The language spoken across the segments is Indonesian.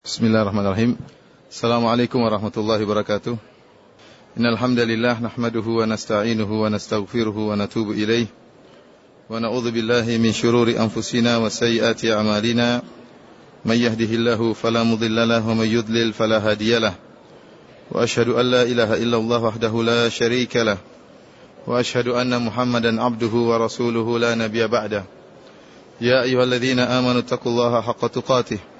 Bismillahirrahmanirrahim. Assalamualaikum warahmatullahi wabarakatuh. Innal hamdalillah nahmaduhu wa nasta'inuhu wa nastaghfiruhu wa natubu ilaih. Wa na'udzu billahi min shururi anfusina wa sayyiati a'malina. May yahdihillahu fala mudilla lahu wa may yudlil fala hadiyalah. Wa ashhadu an la ilaha illallah wahdahu la syarika lah. Wa ashhadu anna Muhammadan abduhu wa rasuluhu la nabiyya ba'dah. Ya ayyuhalladzina amanu taqullaha haqqa tuqatih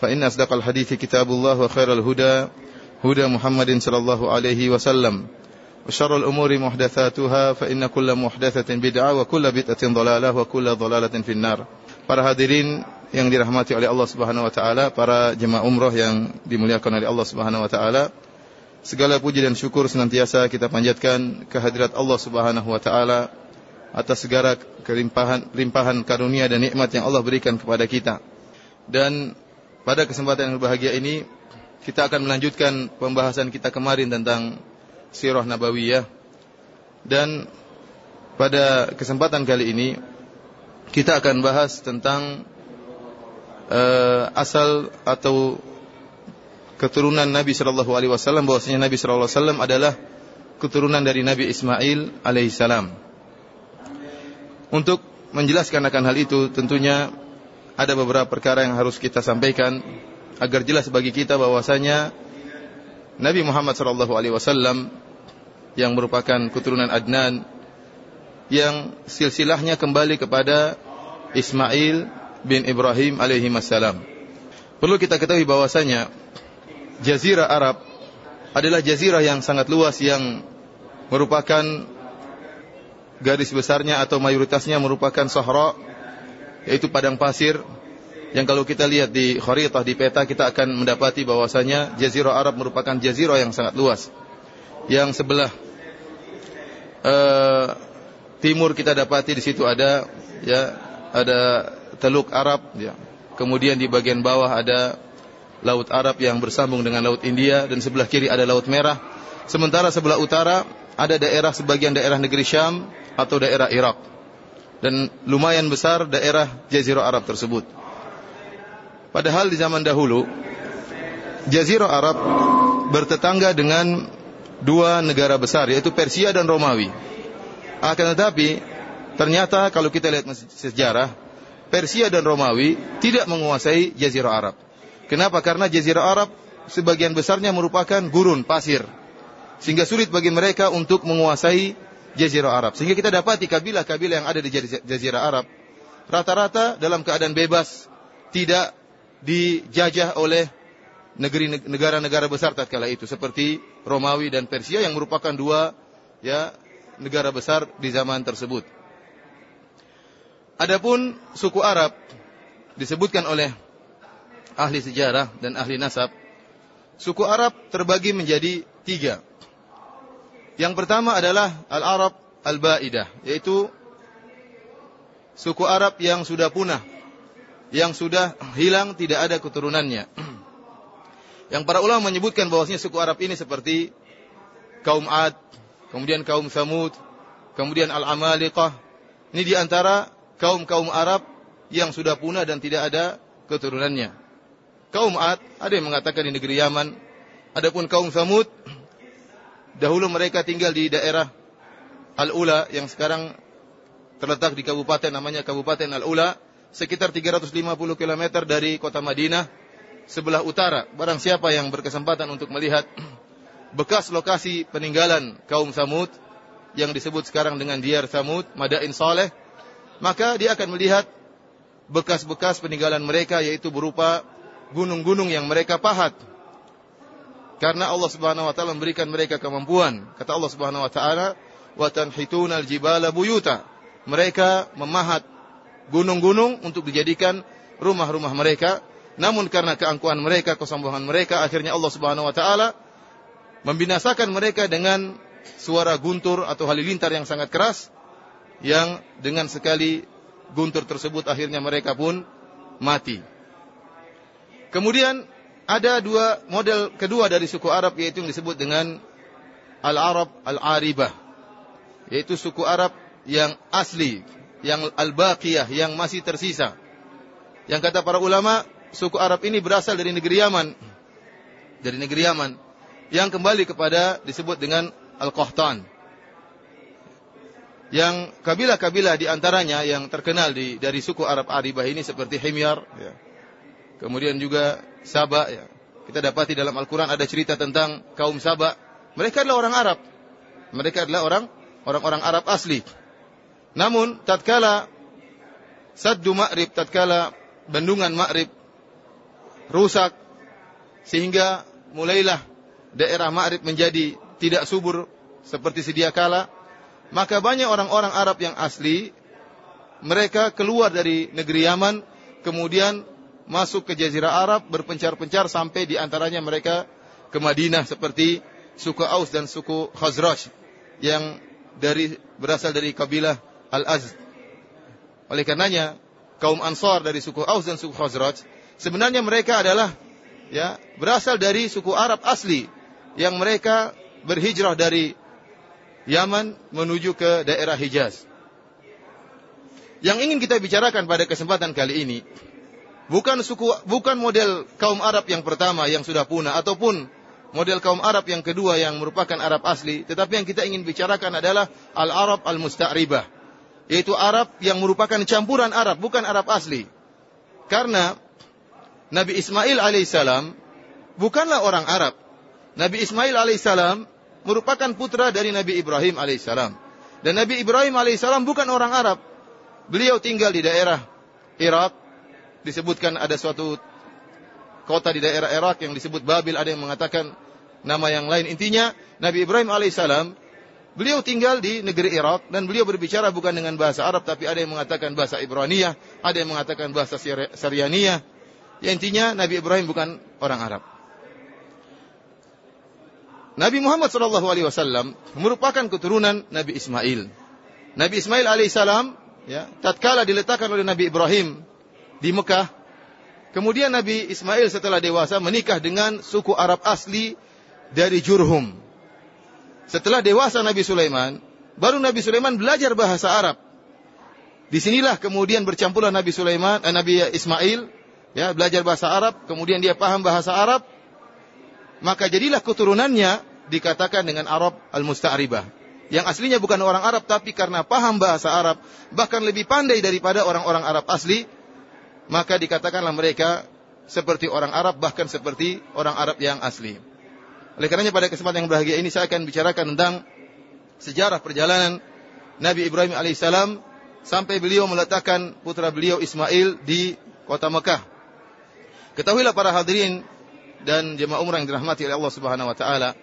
فإن أصدق الحديث كتاب الله وخير الهدى هدى محمد صلى الله عليه وسلم وشر الأمور محدثاتها فإن كل محدثة بدعة وكل بدعة ضلالة وكل ضلالة في النار Para hadirin yang dirahmati oleh Allah Subhanahu wa taala, para jemaah umroh yang dimuliakan oleh Allah Subhanahu wa taala, segala puji dan syukur senantiasa kita panjatkan kehadirat Allah Subhanahu wa taala atas segala kelimpahan limpahan karunia dan nikmat yang Allah berikan kepada kita. Dan pada kesempatan yang berbahagia ini kita akan melanjutkan pembahasan kita kemarin tentang Sirah Nabawiyah dan pada kesempatan kali ini kita akan bahas tentang uh, asal atau keturunan Nabi Shallallahu Alaihi Wasallam bahwasanya Nabi Shallallahu Alaihi Wasallam adalah keturunan dari Nabi Ismail alaihissalam. Untuk menjelaskan akan hal itu tentunya ada beberapa perkara yang harus kita sampaikan agar jelas bagi kita bahwasanya Nabi Muhammad sallallahu alaihi wasallam yang merupakan keturunan Adnan yang silsilahnya kembali kepada Ismail bin Ibrahim alaihi wasallam. Perlu kita ketahui bahwasanya jazirah Arab adalah jazirah yang sangat luas yang merupakan garis besarnya atau mayoritasnya merupakan sahara yaitu padang pasir yang kalau kita lihat di kharitah di peta kita akan mendapati bahwasanya jazirah Arab merupakan jazirah yang sangat luas. Yang sebelah uh, timur kita dapati di situ ada ya ada Teluk Arab ya. Kemudian di bagian bawah ada Laut Arab yang bersambung dengan Laut India dan sebelah kiri ada Laut Merah. Sementara sebelah utara ada daerah sebagian daerah negeri Syam atau daerah Irak dan lumayan besar daerah Jazirah Arab tersebut. Padahal di zaman dahulu Jazirah Arab bertetangga dengan dua negara besar yaitu Persia dan Romawi. Akan tetapi ternyata kalau kita lihat sejarah Persia dan Romawi tidak menguasai Jazirah Arab. Kenapa? Karena Jazirah Arab sebagian besarnya merupakan gurun, pasir. Sehingga sulit bagi mereka untuk menguasai Jazirah Arab. Sehingga kita dapati kabilah-kabilah yang ada di Jazirah Arab rata-rata dalam keadaan bebas, tidak dijajah oleh negeri negara-negara besar tatkala itu seperti Romawi dan Persia yang merupakan dua ya negara besar di zaman tersebut. Adapun suku Arab disebutkan oleh ahli sejarah dan ahli nasab, suku Arab terbagi menjadi tiga. Yang pertama adalah Al-Arab Al-Ba'idah, yaitu suku Arab yang sudah punah, yang sudah hilang tidak ada keturunannya. Yang para ulama menyebutkan bahwasanya suku Arab ini seperti kaum Ad, kemudian kaum Samud, kemudian Al-Amaliqah. Ini di antara kaum-kaum Arab yang sudah punah dan tidak ada keturunannya. Kaum Ad, ada yang mengatakan di negeri Yaman. Adapun kaum Samud, Dahulu mereka tinggal di daerah Al-Ula yang sekarang terletak di kabupaten namanya Kabupaten Al-Ula, sekitar 350 km dari kota Madinah sebelah utara. Barang siapa yang berkesempatan untuk melihat bekas lokasi peninggalan kaum Samud yang disebut sekarang dengan Diyar Samud, Madain Saleh, maka dia akan melihat bekas-bekas peninggalan mereka yaitu berupa gunung-gunung yang mereka pahat karena Allah Subhanahu wa taala memberikan mereka kemampuan. Kata Allah Subhanahu wa taala, "Wa tanhitunal jibala buyuta." Mereka memahat gunung-gunung untuk dijadikan rumah-rumah mereka. Namun karena keangkuhan mereka, kesombongan mereka, akhirnya Allah Subhanahu wa taala membinasakan mereka dengan suara guntur atau halilintar yang sangat keras yang dengan sekali guntur tersebut akhirnya mereka pun mati. Kemudian ada dua model kedua dari suku Arab yaitu yang disebut dengan Al-Arab Al-Aribah. Yaitu suku Arab yang asli, yang al-baqiyah, yang masih tersisa. Yang kata para ulama, suku Arab ini berasal dari negeri Yaman. Dari negeri Yaman. Yang kembali kepada disebut dengan Al-Qahtan. Yang kabilah-kabilah di antaranya yang terkenal di, dari suku Arab Aribah ini seperti Himyar. Ya. Kemudian juga Saba. Ya. Kita dapati dalam Al-Quran ada cerita tentang kaum Saba. Mereka adalah orang Arab. Mereka adalah orang orang-orang Arab asli. Namun tatkala Saddu Ma'rib, tatkala bendungan Ma'rib rusak sehingga mulailah daerah Ma'rib menjadi tidak subur seperti sedia kala, maka banyak orang-orang Arab yang asli mereka keluar dari negeri Yaman kemudian masuk ke jazirah Arab berpencar-pencar sampai di antaranya mereka ke Madinah seperti suku Aus dan suku Khazraj yang dari berasal dari kabilah Al-Az. Oleh karenanya kaum Ansar dari suku Aus dan suku Khazraj Sebenarnya mereka adalah ya berasal dari suku Arab asli yang mereka berhijrah dari Yaman menuju ke daerah Hijaz. Yang ingin kita bicarakan pada kesempatan kali ini bukan suku bukan model kaum Arab yang pertama yang sudah punah ataupun model kaum Arab yang kedua yang merupakan Arab asli, tetapi yang kita ingin bicarakan adalah al-Arab al-musta'ribah, yaitu Arab yang merupakan campuran Arab, bukan Arab asli. Karena Nabi Ismail alaihissalam bukanlah orang Arab. Nabi Ismail alaihissalam merupakan putra dari Nabi Ibrahim alaihissalam. Dan Nabi Ibrahim alaihissalam bukan orang Arab. Beliau tinggal di daerah Irak. Disebutkan ada suatu kota di daerah Irak yang disebut Babil. Ada yang mengatakan nama yang lain. Intinya Nabi Ibrahim alaihissalam beliau tinggal di negeri Irak dan beliau berbicara bukan dengan bahasa Arab tapi ada yang mengatakan bahasa Ibraniyah, ada yang mengatakan bahasa Syrianiyah, Ya intinya Nabi Ibrahim bukan orang Arab. Nabi Muhammad wasallam merupakan keturunan Nabi Ismail. Nabi Ismail alaihissalam ya, tatkala diletakkan oleh Nabi Ibrahim di Mekah, kemudian Nabi Ismail setelah dewasa menikah dengan suku Arab asli dari Jurhum. Setelah dewasa Nabi Sulaiman, baru Nabi Sulaiman belajar bahasa Arab. Di sinilah kemudian bercampuran Nabi Sulaiman, eh, Nabi Ismail ya belajar bahasa Arab, kemudian dia paham bahasa Arab, maka jadilah keturunannya dikatakan dengan Arab al-musta'ribah. Yang aslinya bukan orang Arab tapi karena paham bahasa Arab, bahkan lebih pandai daripada orang-orang Arab asli, maka dikatakanlah mereka seperti orang Arab bahkan seperti orang Arab yang asli. Oleh karenanya pada kesempatan yang bahagia ini saya akan bicarakan tentang sejarah perjalanan Nabi Ibrahim alaihissalam sampai beliau meletakkan putra beliau Ismail di kota Mekah. Ketahuilah para hadirin dan jemaah umrah yang dirahmati oleh Allah Subhanahu wa taala.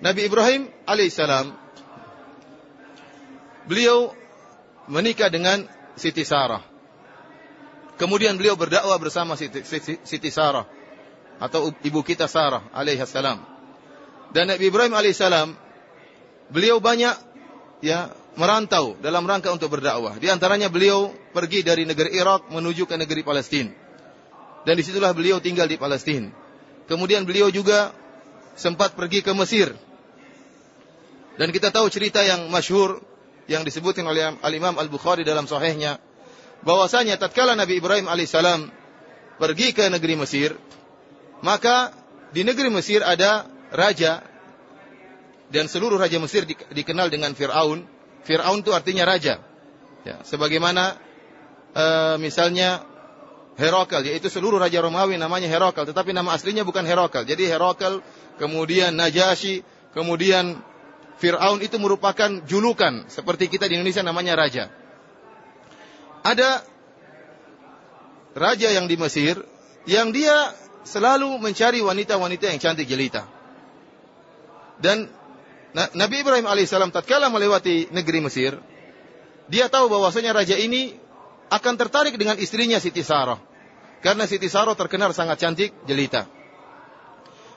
Nabi Ibrahim alaihissalam beliau menikah dengan Siti Sarah. Kemudian beliau berdakwah bersama Siti, Siti, Siti Sarah atau ibu kita Sarah alaihissalam. Dan Nabi Ibrahim alaihissalam beliau banyak ya merantau dalam rangka untuk berdakwah. Di antaranya beliau pergi dari negeri Irak menuju ke negeri Palestina dan di situlah beliau tinggal di Palestina. Kemudian beliau juga sempat pergi ke Mesir. Dan kita tahu cerita yang masyhur yang disebutkan oleh Al-Imam Al-Bukhari dalam sahihnya bahwasanya tatkala Nabi Ibrahim alaihissalam pergi ke negeri Mesir, maka di negeri Mesir ada raja dan seluruh raja Mesir dikenal dengan Firaun. Firaun itu artinya raja. Ya, sebagaimana uh, misalnya Herakal, yaitu seluruh raja Romawi namanya Herakal, tetapi nama aslinya bukan Herakal. Jadi Herakal, kemudian Najasyi, kemudian Fir'aun itu merupakan julukan, seperti kita di Indonesia namanya raja. Ada raja yang di Mesir, yang dia selalu mencari wanita-wanita yang cantik jelita. Dan Nabi Ibrahim alaihissalam tatkala melewati negeri Mesir, dia tahu bahwasanya raja ini akan tertarik dengan istrinya Siti Sarah. Karena Siti Saro terkenal sangat cantik, jelita.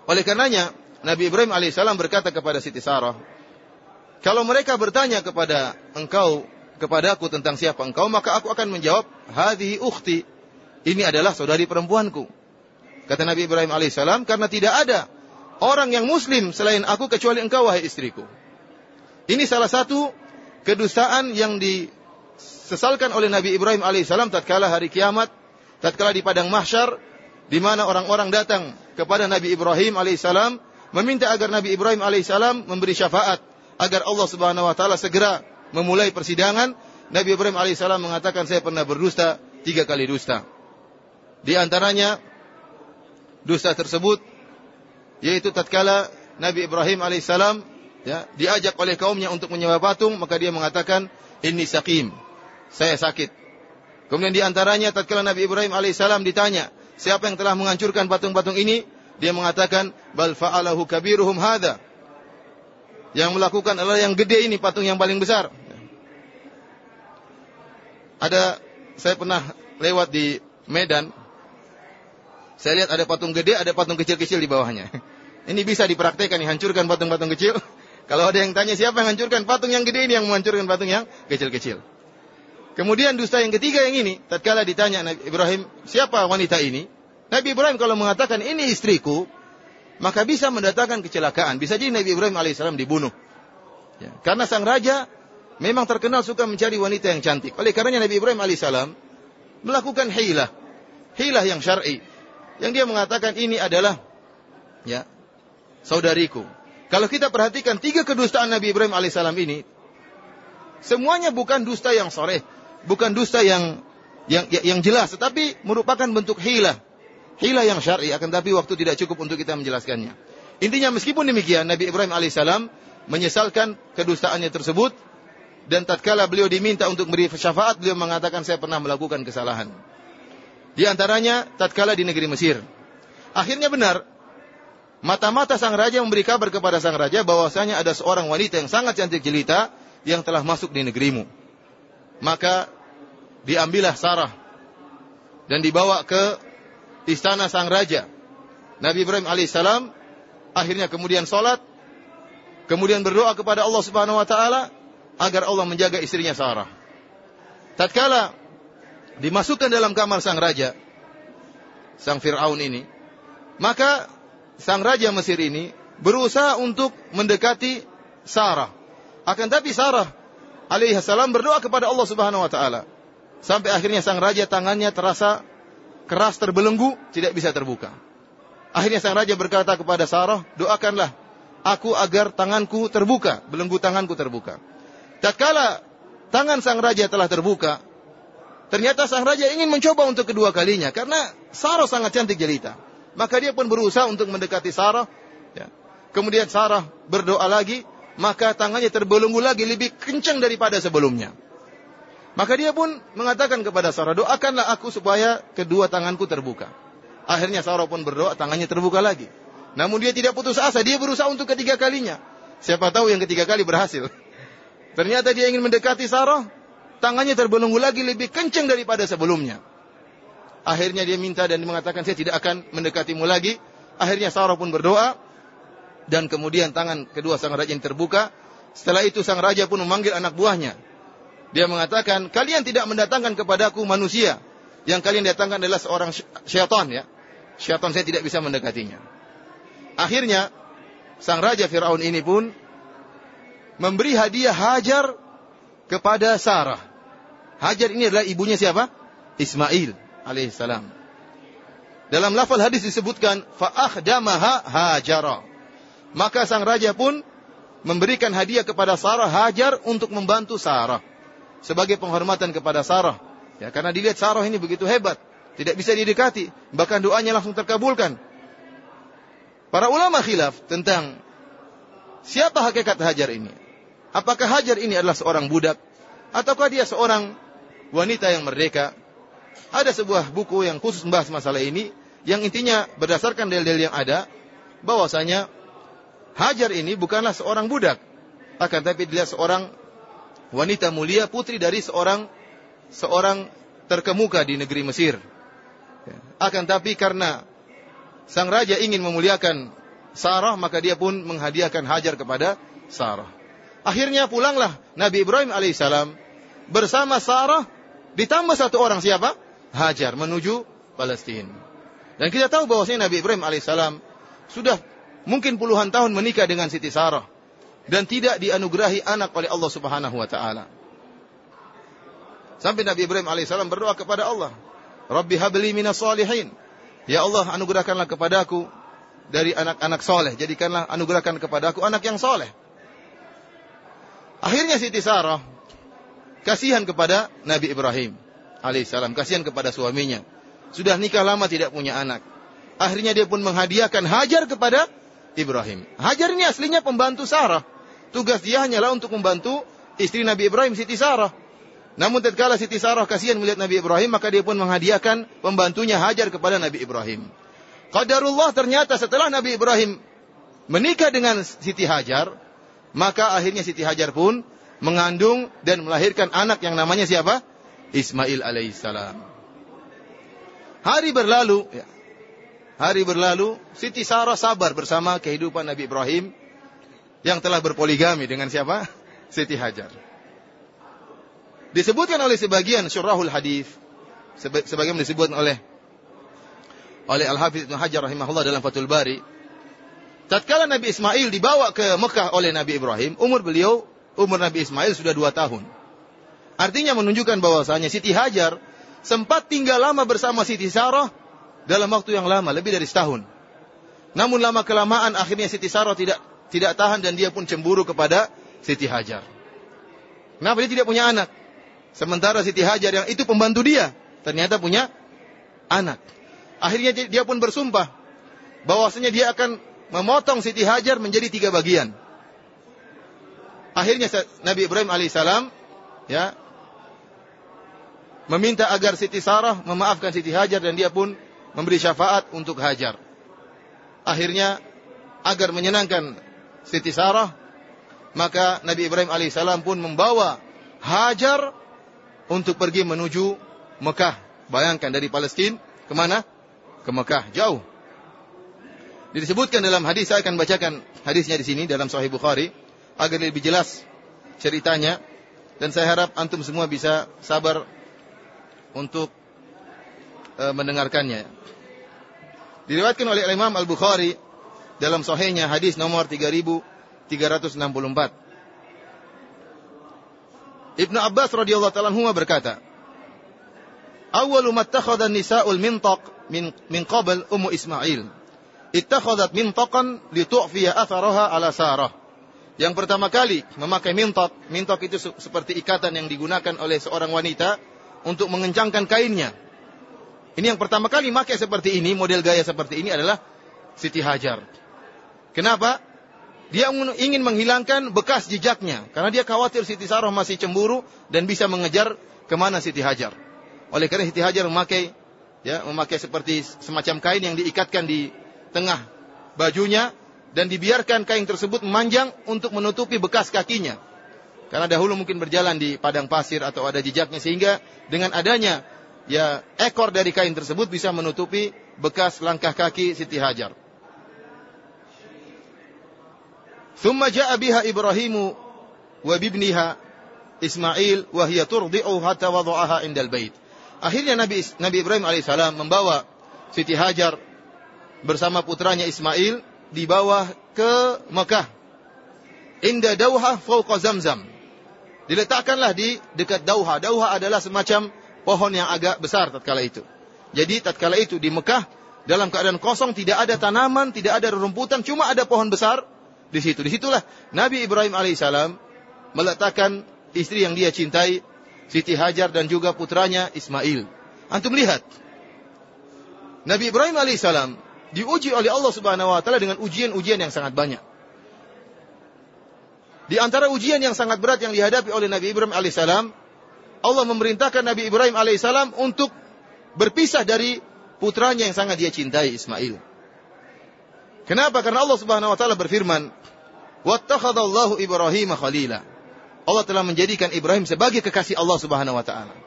Oleh karenanya, Nabi Ibrahim alaihissalam berkata kepada Siti Sarah, kalau mereka bertanya kepada engkau, kepada aku tentang siapa engkau, maka aku akan menjawab, hadhi ukhti. Ini adalah saudari perempuanku. Kata Nabi Ibrahim alaihissalam, karena tidak ada orang yang muslim selain aku kecuali engkau, wahai istriku. Ini salah satu kedustaan yang disesalkan oleh Nabi Ibrahim alaihissalam tatkala hari kiamat, tatkala di padang mahsyar, di mana orang-orang datang kepada Nabi Ibrahim alaihissalam meminta agar Nabi Ibrahim alaihissalam memberi syafaat agar Allah Subhanahu wa taala segera memulai persidangan. Nabi Ibrahim alaihissalam mengatakan saya pernah berdusta tiga kali dusta. Di antaranya dusta tersebut yaitu tatkala Nabi Ibrahim alaihissalam ya, diajak oleh kaumnya untuk menyembah patung maka dia mengatakan ini sakim saya sakit. Kemudian di antaranya tatkala Nabi Ibrahim alaihissalam ditanya siapa yang telah menghancurkan patung-patung ini dia mengatakan bal fa'alahu kabiruhum hadza. Yang melakukan adalah yang gede ini patung yang paling besar. Ada saya pernah lewat di Medan. Saya lihat ada patung gede, ada patung kecil-kecil di bawahnya. Ini bisa dipraktekkan, hancurkan patung-patung kecil. Kalau ada yang tanya siapa yang hancurkan patung yang gede ini yang menghancurkan patung yang kecil-kecil. Kemudian dusta yang ketiga yang ini, tatkala ditanya Nabi Ibrahim, siapa wanita ini? Nabi Ibrahim kalau mengatakan ini istriku, maka bisa mendatangkan kecelakaan. Bisa jadi Nabi Ibrahim alaihissalam dibunuh. Ya. Karena sang raja memang terkenal suka mencari wanita yang cantik. Oleh karenanya Nabi Ibrahim alaihissalam melakukan hilah. Hilah yang syar'i. Yang dia mengatakan ini adalah ya saudariku. Kalau kita perhatikan tiga kedustaan Nabi Ibrahim alaihissalam ini, semuanya bukan dusta yang sore, bukan dusta yang yang yang jelas, tetapi merupakan bentuk hilah hilah yang syar'i akan tapi waktu tidak cukup untuk kita menjelaskannya. Intinya meskipun demikian Nabi Ibrahim alaihissalam menyesalkan kedustaannya tersebut dan tatkala beliau diminta untuk beri syafaat beliau mengatakan saya pernah melakukan kesalahan. Di antaranya tatkala di negeri Mesir. Akhirnya benar mata-mata sang raja memberi kabar kepada sang raja bahwasanya ada seorang wanita yang sangat cantik jelita yang telah masuk di negerimu. Maka diambillah Sarah dan dibawa ke istana sang raja. Nabi Ibrahim alaihissalam akhirnya kemudian sholat, kemudian berdoa kepada Allah Subhanahu wa taala agar Allah menjaga istrinya Sarah. Tatkala dimasukkan dalam kamar sang raja, sang Fir'aun ini, maka sang raja Mesir ini berusaha untuk mendekati Sarah. Akan tapi Sarah alaihissalam berdoa kepada Allah Subhanahu wa taala. Sampai akhirnya sang raja tangannya terasa keras terbelenggu, tidak bisa terbuka. Akhirnya sang raja berkata kepada Sarah, doakanlah aku agar tanganku terbuka, belenggu tanganku terbuka. Tatkala tangan sang raja telah terbuka, ternyata sang raja ingin mencoba untuk kedua kalinya karena Sarah sangat cantik jelita. Maka dia pun berusaha untuk mendekati Sarah. Ya. Kemudian Sarah berdoa lagi, maka tangannya terbelenggu lagi lebih kencang daripada sebelumnya. Maka dia pun mengatakan kepada Sarah, doakanlah aku supaya kedua tanganku terbuka. Akhirnya Sarah pun berdoa, tangannya terbuka lagi. Namun dia tidak putus asa, dia berusaha untuk ketiga kalinya. Siapa tahu yang ketiga kali berhasil. Ternyata dia ingin mendekati Sarah, tangannya terbelenggu lagi lebih kencang daripada sebelumnya. Akhirnya dia minta dan mengatakan, saya tidak akan mendekatimu lagi. Akhirnya Sarah pun berdoa, dan kemudian tangan kedua sang raja yang terbuka. Setelah itu sang raja pun memanggil anak buahnya. Dia mengatakan, kalian tidak mendatangkan kepadaku manusia. Yang kalian datangkan adalah seorang syaitan ya. Syaitan saya tidak bisa mendekatinya. Akhirnya, sang raja Fir'aun ini pun memberi hadiah Hajar kepada Sarah. Hajar ini adalah ibunya siapa? Ismail alaihissalam. Dalam lafal hadis disebutkan fa'akhdamaha hajara. Maka sang raja pun memberikan hadiah kepada Sarah Hajar untuk membantu Sarah sebagai penghormatan kepada Sarah. Ya, karena dilihat Sarah ini begitu hebat, tidak bisa didekati, bahkan doanya langsung terkabulkan. Para ulama khilaf tentang siapa hakikat Hajar ini. Apakah Hajar ini adalah seorang budak ataukah dia seorang wanita yang merdeka? Ada sebuah buku yang khusus membahas masalah ini yang intinya berdasarkan dalil-dalil yang ada bahwasanya Hajar ini bukanlah seorang budak akan tapi dia seorang wanita mulia putri dari seorang seorang terkemuka di negeri Mesir. Ya. Akan tapi karena sang raja ingin memuliakan Sarah, maka dia pun menghadiahkan Hajar kepada Sarah. Akhirnya pulanglah Nabi Ibrahim alaihissalam bersama Sarah ditambah satu orang siapa? Hajar menuju Palestina. Dan kita tahu bahwasanya Nabi Ibrahim alaihissalam sudah mungkin puluhan tahun menikah dengan Siti Sarah dan tidak dianugerahi anak oleh Allah Subhanahu wa taala. Sampai Nabi Ibrahim alaihissalam berdoa kepada Allah, Rabbi habli minas salihin. Ya Allah, anugerahkanlah kepadaku dari anak-anak soleh. Jadikanlah anugerahkan kepadaku anak yang soleh. Akhirnya Siti Sarah kasihan kepada Nabi Ibrahim alaihissalam, kasihan kepada suaminya. Sudah nikah lama tidak punya anak. Akhirnya dia pun menghadiahkan Hajar kepada Ibrahim. Hajar ini aslinya pembantu Sarah. Tugas dia hanyalah untuk membantu istri Nabi Ibrahim, Siti Sarah. Namun tatkala Siti Sarah kasihan melihat Nabi Ibrahim, maka dia pun menghadiahkan pembantunya Hajar kepada Nabi Ibrahim. Qadarullah ternyata setelah Nabi Ibrahim menikah dengan Siti Hajar, maka akhirnya Siti Hajar pun mengandung dan melahirkan anak yang namanya siapa? Ismail alaihissalam. Hari berlalu, ya. hari berlalu, Siti Sarah sabar bersama kehidupan Nabi Ibrahim yang telah berpoligami dengan siapa? Siti Hajar. Disebutkan oleh sebagian syurahul hadis, sebagian disebutkan oleh oleh Al Hafiz Ibnu Hajar rahimahullah dalam Fathul Bari. Tatkala Nabi Ismail dibawa ke Mekah oleh Nabi Ibrahim, umur beliau, umur Nabi Ismail sudah dua tahun. Artinya menunjukkan bahwasanya Siti Hajar sempat tinggal lama bersama Siti Sarah dalam waktu yang lama, lebih dari setahun. Namun lama kelamaan akhirnya Siti Sarah tidak tidak tahan dan dia pun cemburu kepada Siti Hajar. Kenapa dia tidak punya anak? Sementara Siti Hajar yang itu pembantu dia, ternyata punya anak. Akhirnya dia pun bersumpah bahwasanya dia akan memotong Siti Hajar menjadi tiga bagian. Akhirnya Nabi Ibrahim alaihissalam ya meminta agar Siti Sarah memaafkan Siti Hajar dan dia pun memberi syafaat untuk Hajar. Akhirnya agar menyenangkan Siti Sarah, maka Nabi Ibrahim alaihissalam pun membawa Hajar untuk pergi menuju Mekah. Bayangkan dari Palestina ke mana? Ke Mekah, jauh. Disebutkan dalam hadis, saya akan bacakan hadisnya di sini dalam Sahih Bukhari agar lebih jelas ceritanya dan saya harap antum semua bisa sabar untuk e, mendengarkannya. Diriwayatkan oleh Imam Al Bukhari dalam Sahihnya hadis nomor 3364. Ibnu Abbas radhiyallahu taala anhu berkata, "Awwalu ma ittakhadha an-nisa'ul mintaq min min qabl Ummu Ismail. Ittakhadhat mintaqan li tu'fiya atharaha ala Sarah." Yang pertama kali memakai mintok, mintok itu seperti ikatan yang digunakan oleh seorang wanita untuk mengencangkan kainnya. Ini yang pertama kali memakai seperti ini, model gaya seperti ini adalah Siti Hajar. Kenapa? Dia ingin menghilangkan bekas jejaknya. Karena dia khawatir Siti Sarah masih cemburu dan bisa mengejar ke mana Siti Hajar. Oleh karena Siti Hajar memakai ya memakai seperti semacam kain yang diikatkan di tengah bajunya dan dibiarkan kain tersebut memanjang untuk menutupi bekas kakinya. Karena dahulu mungkin berjalan di padang pasir atau ada jejaknya sehingga dengan adanya ya ekor dari kain tersebut bisa menutupi bekas langkah kaki Siti Hajar. ثم جاء بها إبراهيم وبابنها Ismail wahia turdi'u hatta wada'aha indal bait. Akhirnya Nabi Nabi Ibrahim alaihissalam membawa Siti Hajar bersama putranya Ismail dibawa ke Mekah. Inda Dauha fauqa Zamzam. Diletakkanlah di dekat Dauha. Dauha adalah semacam pohon yang agak besar tatkala itu. Jadi tatkala itu di Mekah dalam keadaan kosong tidak ada tanaman, tidak ada rerumputan, cuma ada pohon besar di situ. Di situlah Nabi Ibrahim alaihissalam meletakkan istri yang dia cintai, Siti Hajar dan juga putranya Ismail. Antum lihat, Nabi Ibrahim alaihissalam diuji oleh Allah Subhanahu wa taala dengan ujian-ujian yang sangat banyak. Di antara ujian yang sangat berat yang dihadapi oleh Nabi Ibrahim alaihissalam, Allah memerintahkan Nabi Ibrahim alaihissalam untuk berpisah dari putranya yang sangat dia cintai Ismail. Kenapa? Karena Allah Subhanahu wa taala berfirman, "Wattakhadallahu Ibrahim khalila." Allah telah menjadikan Ibrahim sebagai kekasih Allah Subhanahu wa taala.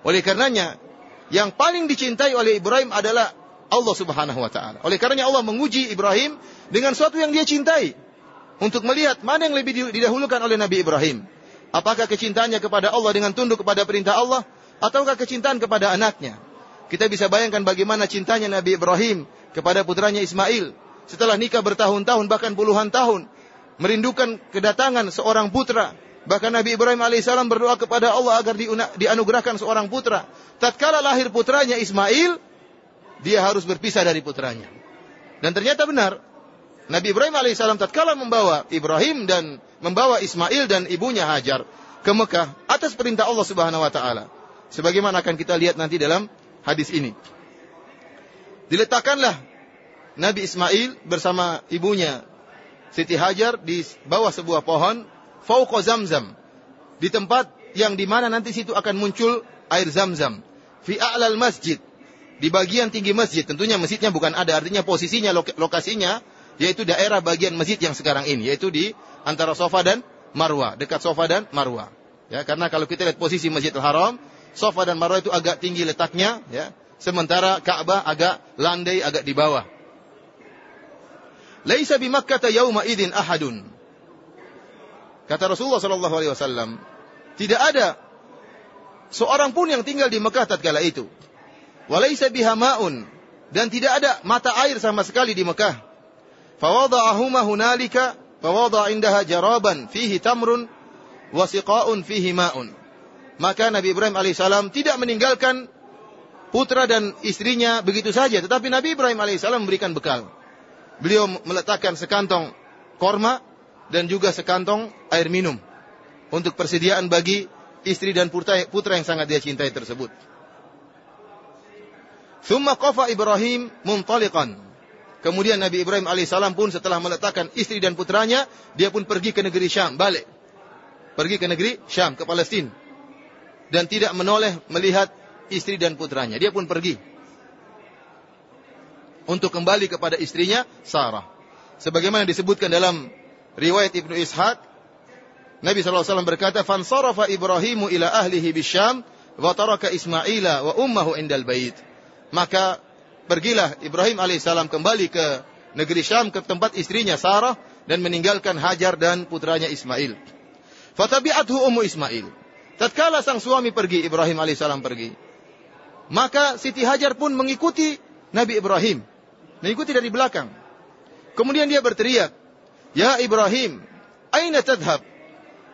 Oleh karenanya, yang paling dicintai oleh Ibrahim adalah Allah Subhanahu wa taala. Oleh karenanya Allah menguji Ibrahim dengan sesuatu yang dia cintai untuk melihat mana yang lebih didahulukan oleh Nabi Ibrahim. Apakah kecintaannya kepada Allah dengan tunduk kepada perintah Allah ataukah kecintaan kepada anaknya? Kita bisa bayangkan bagaimana cintanya Nabi Ibrahim kepada putranya Ismail setelah nikah bertahun-tahun bahkan puluhan tahun merindukan kedatangan seorang putra Bahkan Nabi Ibrahim alaihissalam berdoa kepada Allah agar dianugerahkan seorang putra. Tatkala lahir putranya Ismail, dia harus berpisah dari putranya. Dan ternyata benar. Nabi Ibrahim alaihissalam tatkala membawa Ibrahim dan membawa Ismail dan ibunya Hajar ke Mekah atas perintah Allah Subhanahu wa taala. Sebagaimana akan kita lihat nanti dalam hadis ini. Diletakkanlah Nabi Ismail bersama ibunya Siti Hajar di bawah sebuah pohon fauqa zamzam. Di tempat yang di mana nanti situ akan muncul air zamzam. Fi a'lal masjid. Di bagian tinggi masjid. Tentunya masjidnya bukan ada. Artinya posisinya, lokasinya, yaitu daerah bagian masjid yang sekarang ini. Yaitu di antara sofa dan marwah. Dekat sofa dan marwah. Ya, karena kalau kita lihat posisi Masjidil Haram, sofa dan marwah itu agak tinggi letaknya. Ya, sementara Ka'bah agak landai, agak di bawah. Laisa bi Makkah yauma idin ahadun. Kata Rasulullah Sallallahu Alaihi Wasallam, tidak ada seorang pun yang tinggal di Mekah tatkala itu. Walaysa biha ma'un dan tidak ada mata air sama sekali di Mekah. Fawada'ahuma hunalika fawada' indaha jaraban fihi tamrun wa siqa'un fihi ma'un. Maka Nabi Ibrahim alaihissalam tidak meninggalkan putra dan istrinya begitu saja, tetapi Nabi Ibrahim alaihissalam memberikan bekal. Beliau meletakkan sekantong korma dan juga sekantong air minum untuk persediaan bagi istri dan putra, yang sangat dia cintai tersebut. Thumma qafa Ibrahim muntaliqan. Kemudian Nabi Ibrahim alaihissalam pun setelah meletakkan istri dan putranya, dia pun pergi ke negeri Syam, balik. Pergi ke negeri Syam, ke Palestina. Dan tidak menoleh melihat istri dan putranya. Dia pun pergi. Untuk kembali kepada istrinya, Sarah. Sebagaimana disebutkan dalam riwayat Ibnu Ishaq, Nabi SAW berkata, "Fansarafa Ibrahimu ila ahlihi bisyam wa taraka Ismaila wa ummahu indal bait." Maka pergilah Ibrahim alaihissalam kembali ke negeri Syam ke tempat istrinya Sarah dan meninggalkan Hajar dan putranya Ismail. Fatabi'athu ummu Ismail. Tatkala sang suami pergi, Ibrahim alaihissalam pergi. Maka Siti Hajar pun mengikuti Nabi Ibrahim. Mengikuti dari belakang. Kemudian dia berteriak, Ya Ibrahim, aina tadhhab?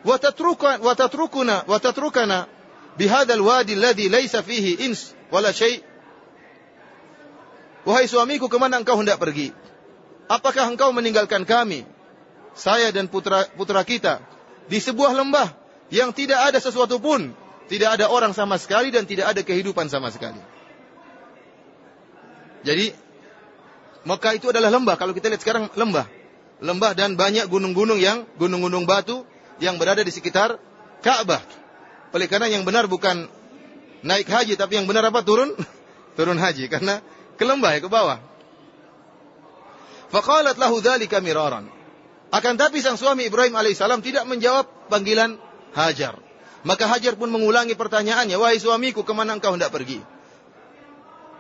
Wa tatrukuna wa bihadzal wadi alladhi laysa fihi ins wala syai'. Wahai suamiku, ke mana engkau hendak pergi? Apakah engkau meninggalkan kami, saya dan putra putra kita, di sebuah lembah yang tidak ada sesuatu pun, tidak ada orang sama sekali dan tidak ada kehidupan sama sekali. Jadi Mekah itu adalah lembah. Kalau kita lihat sekarang lembah lembah dan banyak gunung-gunung yang gunung-gunung batu yang berada di sekitar Ka'bah. Oleh karena yang benar bukan naik haji tapi yang benar apa turun turun haji karena ke lembah ya ke bawah. Faqalat lahu dzalika miraran. Akan tapi sang suami Ibrahim alaihissalam tidak menjawab panggilan Hajar. Maka Hajar pun mengulangi pertanyaannya, "Wahai suamiku, ke mana engkau hendak pergi?"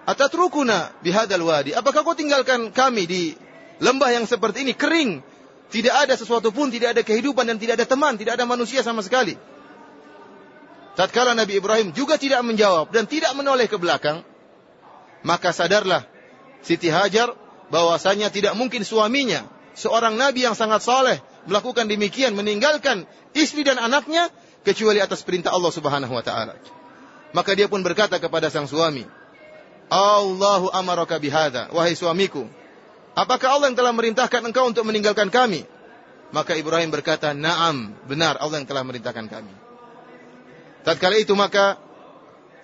Atatrukuna bihadal wadi. Apakah kau tinggalkan kami di Lembah yang seperti ini kering, tidak ada sesuatu pun, tidak ada kehidupan dan tidak ada teman, tidak ada manusia sama sekali. Tatkala Nabi Ibrahim juga tidak menjawab dan tidak menoleh ke belakang, maka sadarlah Siti Hajar bahwasanya tidak mungkin suaminya, seorang nabi yang sangat saleh, melakukan demikian meninggalkan istri dan anaknya kecuali atas perintah Allah Subhanahu wa taala. Maka dia pun berkata kepada sang suami, Allahu amaraka bihada, wahai suamiku, Apakah Allah yang telah merintahkan engkau untuk meninggalkan kami? Maka Ibrahim berkata, Naam, benar Allah yang telah merintahkan kami. Tatkala itu maka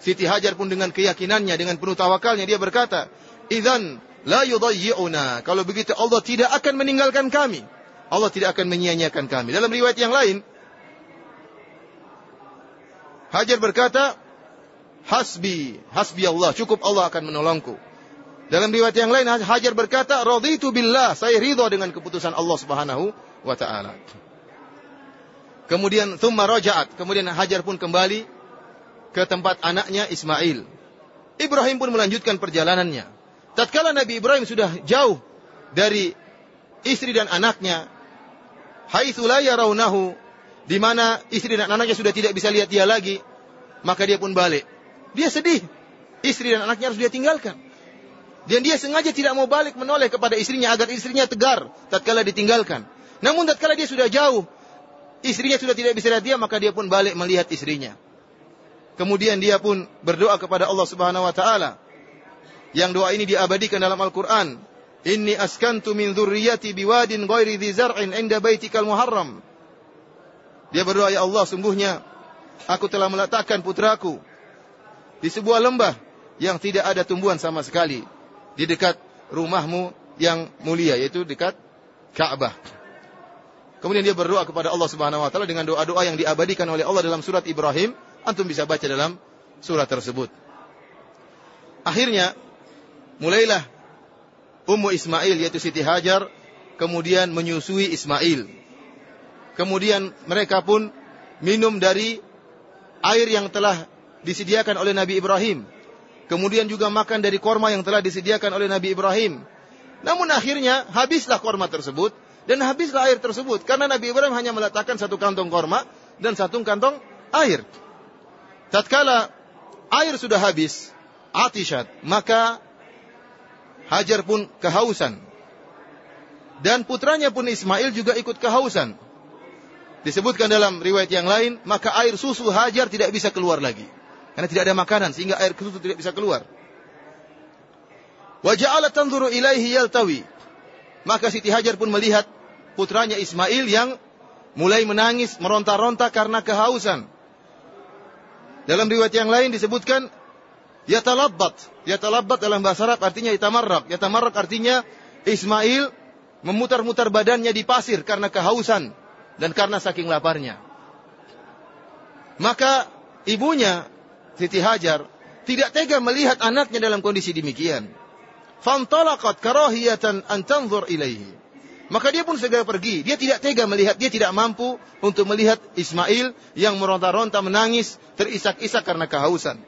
Siti Hajar pun dengan keyakinannya, dengan penuh tawakalnya, dia berkata, Idan la yudayyi'una. Kalau begitu Allah tidak akan meninggalkan kami. Allah tidak akan menyia-nyiakan kami. Dalam riwayat yang lain, Hajar berkata, Hasbi, hasbi Allah, cukup Allah akan menolongku. Dalam riwayat yang lain Hajar berkata, "Raditu billah, saya ridho dengan keputusan Allah Subhanahu wa taala." Kemudian thumma raja'at, kemudian Hajar pun kembali ke tempat anaknya Ismail. Ibrahim pun melanjutkan perjalanannya. Tatkala Nabi Ibrahim sudah jauh dari istri dan anaknya, haitsu la yarawnahu, di mana istri dan anaknya sudah tidak bisa lihat dia lagi, maka dia pun balik. Dia sedih. Istri dan anaknya harus dia tinggalkan. Dan dia sengaja tidak mau balik menoleh kepada istrinya agar istrinya tegar tatkala ditinggalkan. Namun tatkala dia sudah jauh, istrinya sudah tidak bisa lihat dia, maka dia pun balik melihat istrinya. Kemudian dia pun berdoa kepada Allah Subhanahu wa taala. Yang doa ini diabadikan dalam Al-Qur'an. Inni askantu min dzurriyyati biwadin ghairi dzi 'inda baitikal muharram. Dia berdoa, "Ya Allah, sungguhnya aku telah meletakkan putraku di sebuah lembah yang tidak ada tumbuhan sama sekali di dekat rumahmu yang mulia yaitu dekat Ka'bah." Kemudian dia berdoa kepada Allah Subhanahu wa taala dengan doa-doa yang diabadikan oleh Allah dalam surat Ibrahim, antum bisa baca dalam surat tersebut. Akhirnya mulailah Ummu Ismail yaitu Siti Hajar kemudian menyusui Ismail. Kemudian mereka pun minum dari air yang telah disediakan oleh Nabi Ibrahim. Kemudian juga makan dari korma yang telah disediakan oleh Nabi Ibrahim. Namun akhirnya habislah korma tersebut dan habislah air tersebut karena Nabi Ibrahim hanya meletakkan satu kantong korma dan satu kantong air. Tatkala air sudah habis, atishat, maka Hajar pun kehausan. Dan putranya pun Ismail juga ikut kehausan. Disebutkan dalam riwayat yang lain, maka air susu Hajar tidak bisa keluar lagi. Karena tidak ada makanan, sehingga air susu tidak bisa keluar. Waja'ala tanzuru ilaihi yaltawi. Maka Siti Hajar pun melihat putranya Ismail yang mulai menangis, meronta-ronta karena kehausan. Dalam riwayat yang lain disebutkan yatalabbat. Yatalabbat dalam bahasa Arab artinya yatamarrak. Yatamarrak artinya Ismail memutar-mutar badannya di pasir karena kehausan dan karena saking laparnya. Maka ibunya Siti Hajar tidak tega melihat anaknya dalam kondisi demikian. Fantalaqat karahiyatan an tanzur ilaihi. Maka dia pun segera pergi. Dia tidak tega melihat, dia tidak mampu untuk melihat Ismail yang meronta-ronta menangis, terisak-isak karena kehausan.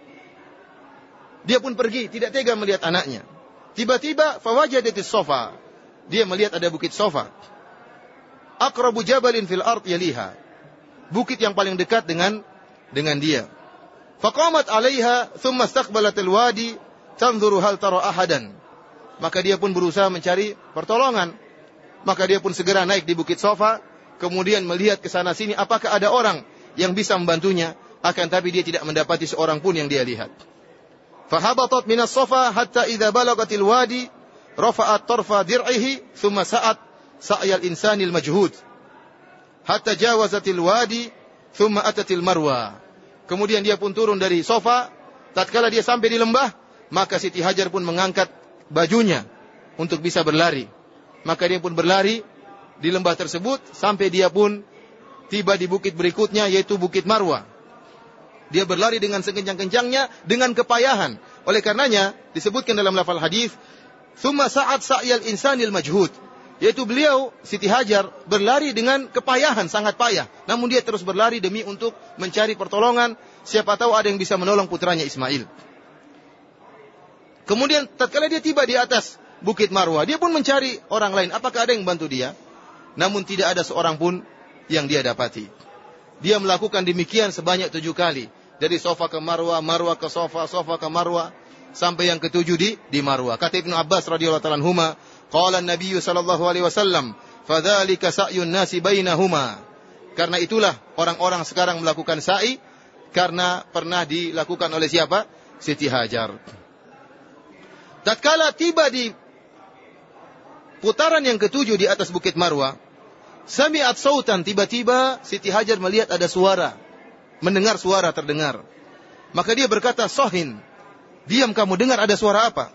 Dia pun pergi, tidak tega melihat anaknya. Tiba-tiba fawajadatis sofa. Dia melihat ada bukit sofa. Akrabu jabalin fil art yaliha. Bukit yang paling dekat dengan dengan dia. Faqamat 'alaiha thumma istaqbalat al-wadi tanzuru hal tara ahadan. Maka dia pun berusaha mencari pertolongan maka dia pun segera naik di bukit sofa, kemudian melihat ke sana sini apakah ada orang yang bisa membantunya, akan tapi dia tidak mendapati seorang pun yang dia lihat. Fahabatat minas sofa hatta idza balagatil wadi rafa'at tarfa dir'ihi thumma sa'at sa'yal insanil majhud. Hatta jawazatil wadi thumma atatil marwa. Kemudian dia pun turun dari sofa, tatkala dia sampai di lembah, maka Siti Hajar pun mengangkat bajunya untuk bisa berlari. Maka dia pun berlari di lembah tersebut sampai dia pun tiba di bukit berikutnya yaitu Bukit Marwa. Dia berlari dengan sekencang-kencangnya dengan kepayahan. Oleh karenanya disebutkan dalam lafal hadis, "Tsumma sa'at sa'yal insanil majhud." Yaitu beliau Siti Hajar berlari dengan kepayahan sangat payah, namun dia terus berlari demi untuk mencari pertolongan, siapa tahu ada yang bisa menolong putranya Ismail. Kemudian tatkala dia tiba di atas Bukit Marwah. Dia pun mencari orang lain. Apakah ada yang bantu dia? Namun tidak ada seorang pun yang dia dapati. Dia melakukan demikian sebanyak tujuh kali. Dari sofa ke Marwah, Marwah ke sofa, sofa ke Marwah. Sampai yang ketujuh di, di Marwah. Kata Ibn Abbas radhiyallahu ta'ala huma. Qala Nabi sallallahu alaihi wasallam. Fadhalika sa'yun nasi bainahuma. Karena itulah orang-orang sekarang melakukan sa'i. Karena pernah dilakukan oleh siapa? Siti Hajar. Tatkala tiba di putaran yang ketujuh di atas Bukit Marwa, sami'at sautan tiba-tiba Siti Hajar melihat ada suara, mendengar suara terdengar. Maka dia berkata, "Sohin, diam kamu dengar ada suara apa?"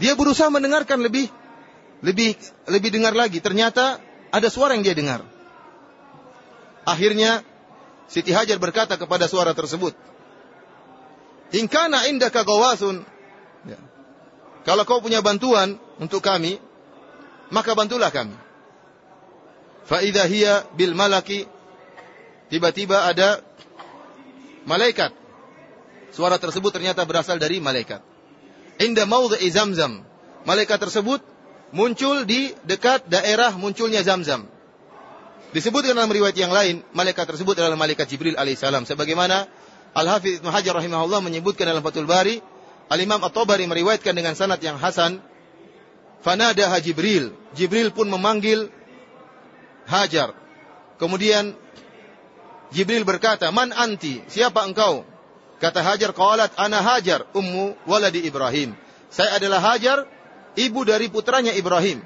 Dia berusaha mendengarkan lebih lebih lebih dengar lagi. Ternyata ada suara yang dia dengar. Akhirnya Siti Hajar berkata kepada suara tersebut, "Ingkana indaka gawasun." Kalau kau punya bantuan untuk kami, maka bantulah kami. Faidah hiya bil malaki tiba-tiba ada malaikat. Suara tersebut ternyata berasal dari malaikat. Inda maudhi'i zamzam. Malaikat tersebut muncul di dekat daerah munculnya zamzam. Disebutkan dalam riwayat yang lain, malaikat tersebut adalah malaikat Jibril alaihissalam. Sebagaimana Al-Hafidh Ibn rahimahullah menyebutkan dalam Fathul Bari, Al-Imam At-Tabari meriwayatkan dengan sanad yang hasan, Fanadaha Jibril. Jibril pun memanggil Hajar. Kemudian Jibril berkata, "Man anti? Siapa engkau?" Kata Hajar, "Qalat ana Hajar, ummu waladi Ibrahim." Saya adalah Hajar, ibu dari putranya Ibrahim.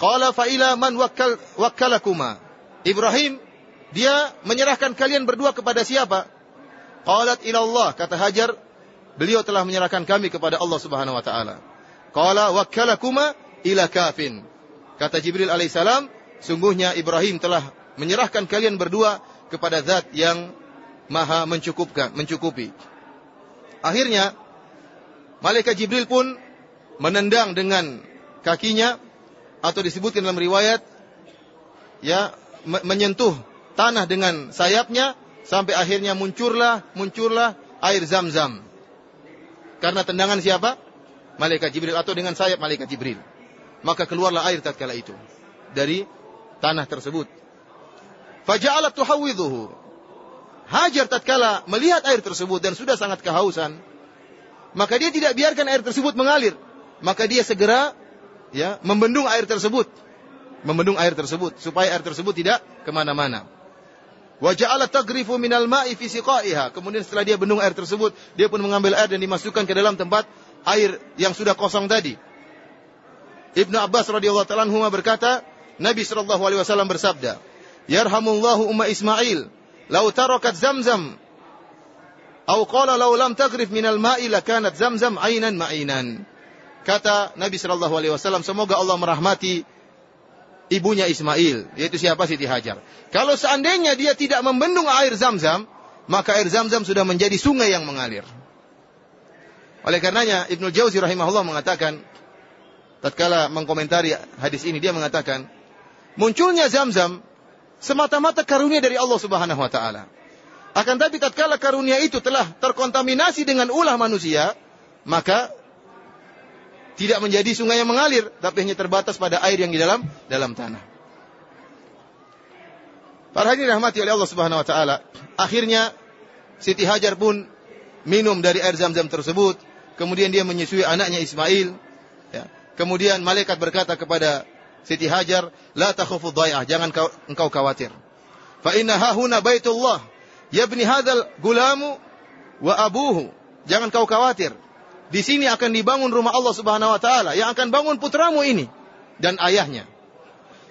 Qala fa ila man wakkal wakkalakuma? Ibrahim dia menyerahkan kalian berdua kepada siapa? Qalat ila Allah, kata Hajar, beliau telah menyerahkan kami kepada Allah Subhanahu wa taala. Qala wakkalakuma ila kafin. Kata Jibril alaihissalam, sungguhnya Ibrahim telah menyerahkan kalian berdua kepada zat yang maha mencukupkan, mencukupi. Akhirnya, Malaikat Jibril pun menendang dengan kakinya atau disebutkan dalam riwayat ya menyentuh tanah dengan sayapnya sampai akhirnya muncullah muncullah air zam-zam. Karena tendangan siapa? Malaikat Jibril atau dengan sayap malaikat Jibril. Maka keluarlah air tatkala itu dari tanah tersebut. Faja'alat tuhawwidhuhu. Hajar tatkala melihat air tersebut dan sudah sangat kehausan, maka dia tidak biarkan air tersebut mengalir. Maka dia segera ya membendung air tersebut, membendung air tersebut supaya air tersebut tidak ke mana-mana. Waja'ala tagrifu minal ma'i fi siqaiha. Kemudian setelah dia bendung air tersebut, dia pun mengambil air dan dimasukkan ke dalam tempat air yang sudah kosong tadi. Ibnu Abbas radhiyallahu anhu berkata, Nabi sallallahu alaihi wasallam bersabda, "Yarhamullahu umma Ismail, law tarakat Zamzam Atau qala law lam tagrif minal ma'i lakanat Zamzam ainan ma'inan." Kata Nabi Shallallahu Alaihi Wasallam, semoga Allah merahmati ibunya Ismail, yaitu siapa Siti Hajar. Kalau seandainya dia tidak membendung air zam-zam, maka air zam-zam sudah menjadi sungai yang mengalir. Oleh karenanya Ibnu Jauzi rahimahullah mengatakan, tatkala mengkomentari hadis ini dia mengatakan, munculnya zam-zam semata-mata karunia dari Allah Subhanahu wa taala. Akan tapi tatkala karunia itu telah terkontaminasi dengan ulah manusia, maka tidak menjadi sungai yang mengalir, tapi hanya terbatas pada air yang di dalam dalam tanah. Para hadirin rahmati oleh Allah Subhanahu wa taala, akhirnya Siti Hajar pun minum dari air zam-zam tersebut, kemudian dia menyusui anaknya Ismail. Ya. Kemudian malaikat berkata kepada Siti Hajar, "La takhufu dhai'ah, jangan kau, engkau khawatir. Fa inna hahuna baitullah, yabni hadzal gulamu wa abuhu." Jangan kau khawatir. Di sini akan dibangun rumah Allah Subhanahu wa taala yang akan bangun putramu ini dan ayahnya.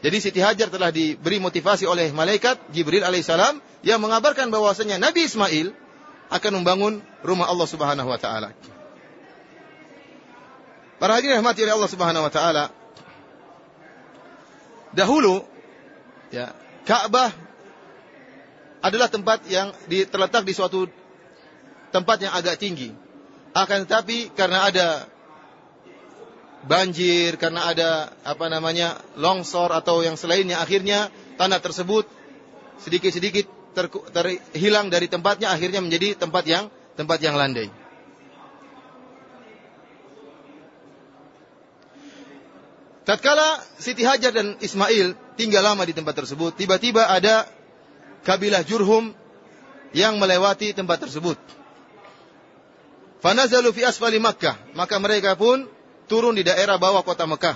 Jadi Siti Hajar telah diberi motivasi oleh malaikat Jibril alaihissalam yang mengabarkan bahwasanya Nabi Ismail akan membangun rumah Allah Subhanahu wa taala. Para hadirin rahmati oleh Allah Subhanahu wa taala. Dahulu ya, Ka'bah adalah tempat yang terletak di suatu tempat yang agak tinggi. Akan tetapi karena ada banjir, karena ada apa namanya longsor atau yang selainnya, akhirnya tanah tersebut sedikit-sedikit terhilang dari tempatnya, akhirnya menjadi tempat yang tempat yang landai. Tatkala Siti Hajar dan Ismail tinggal lama di tempat tersebut, tiba-tiba ada kabilah Jurhum yang melewati tempat tersebut. Fanazalu fi asfali Makkah. Maka mereka pun turun di daerah bawah kota Mekah.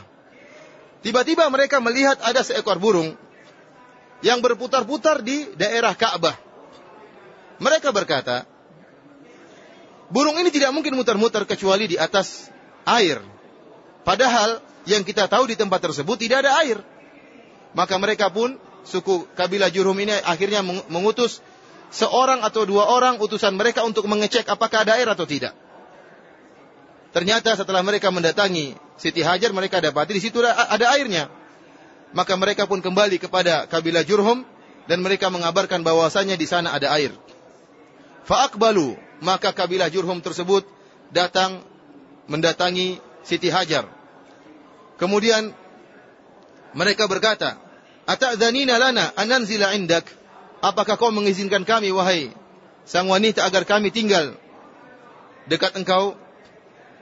Tiba-tiba mereka melihat ada seekor burung yang berputar-putar di daerah Ka'bah. Mereka berkata, burung ini tidak mungkin mutar-mutar kecuali di atas air. Padahal yang kita tahu di tempat tersebut tidak ada air. Maka mereka pun suku kabilah Jurhum ini akhirnya mengutus seorang atau dua orang utusan mereka untuk mengecek apakah ada air atau tidak. Ternyata setelah mereka mendatangi Siti Hajar, mereka dapati di situ ada airnya. Maka mereka pun kembali kepada kabilah Jurhum dan mereka mengabarkan bahwasanya di sana ada air. Fa'akbalu, maka kabilah Jurhum tersebut datang mendatangi Siti Hajar. Kemudian mereka berkata, "Ata'dzanina lana ananzila indak?" Apakah kau mengizinkan kami wahai sang wanita agar kami tinggal dekat engkau?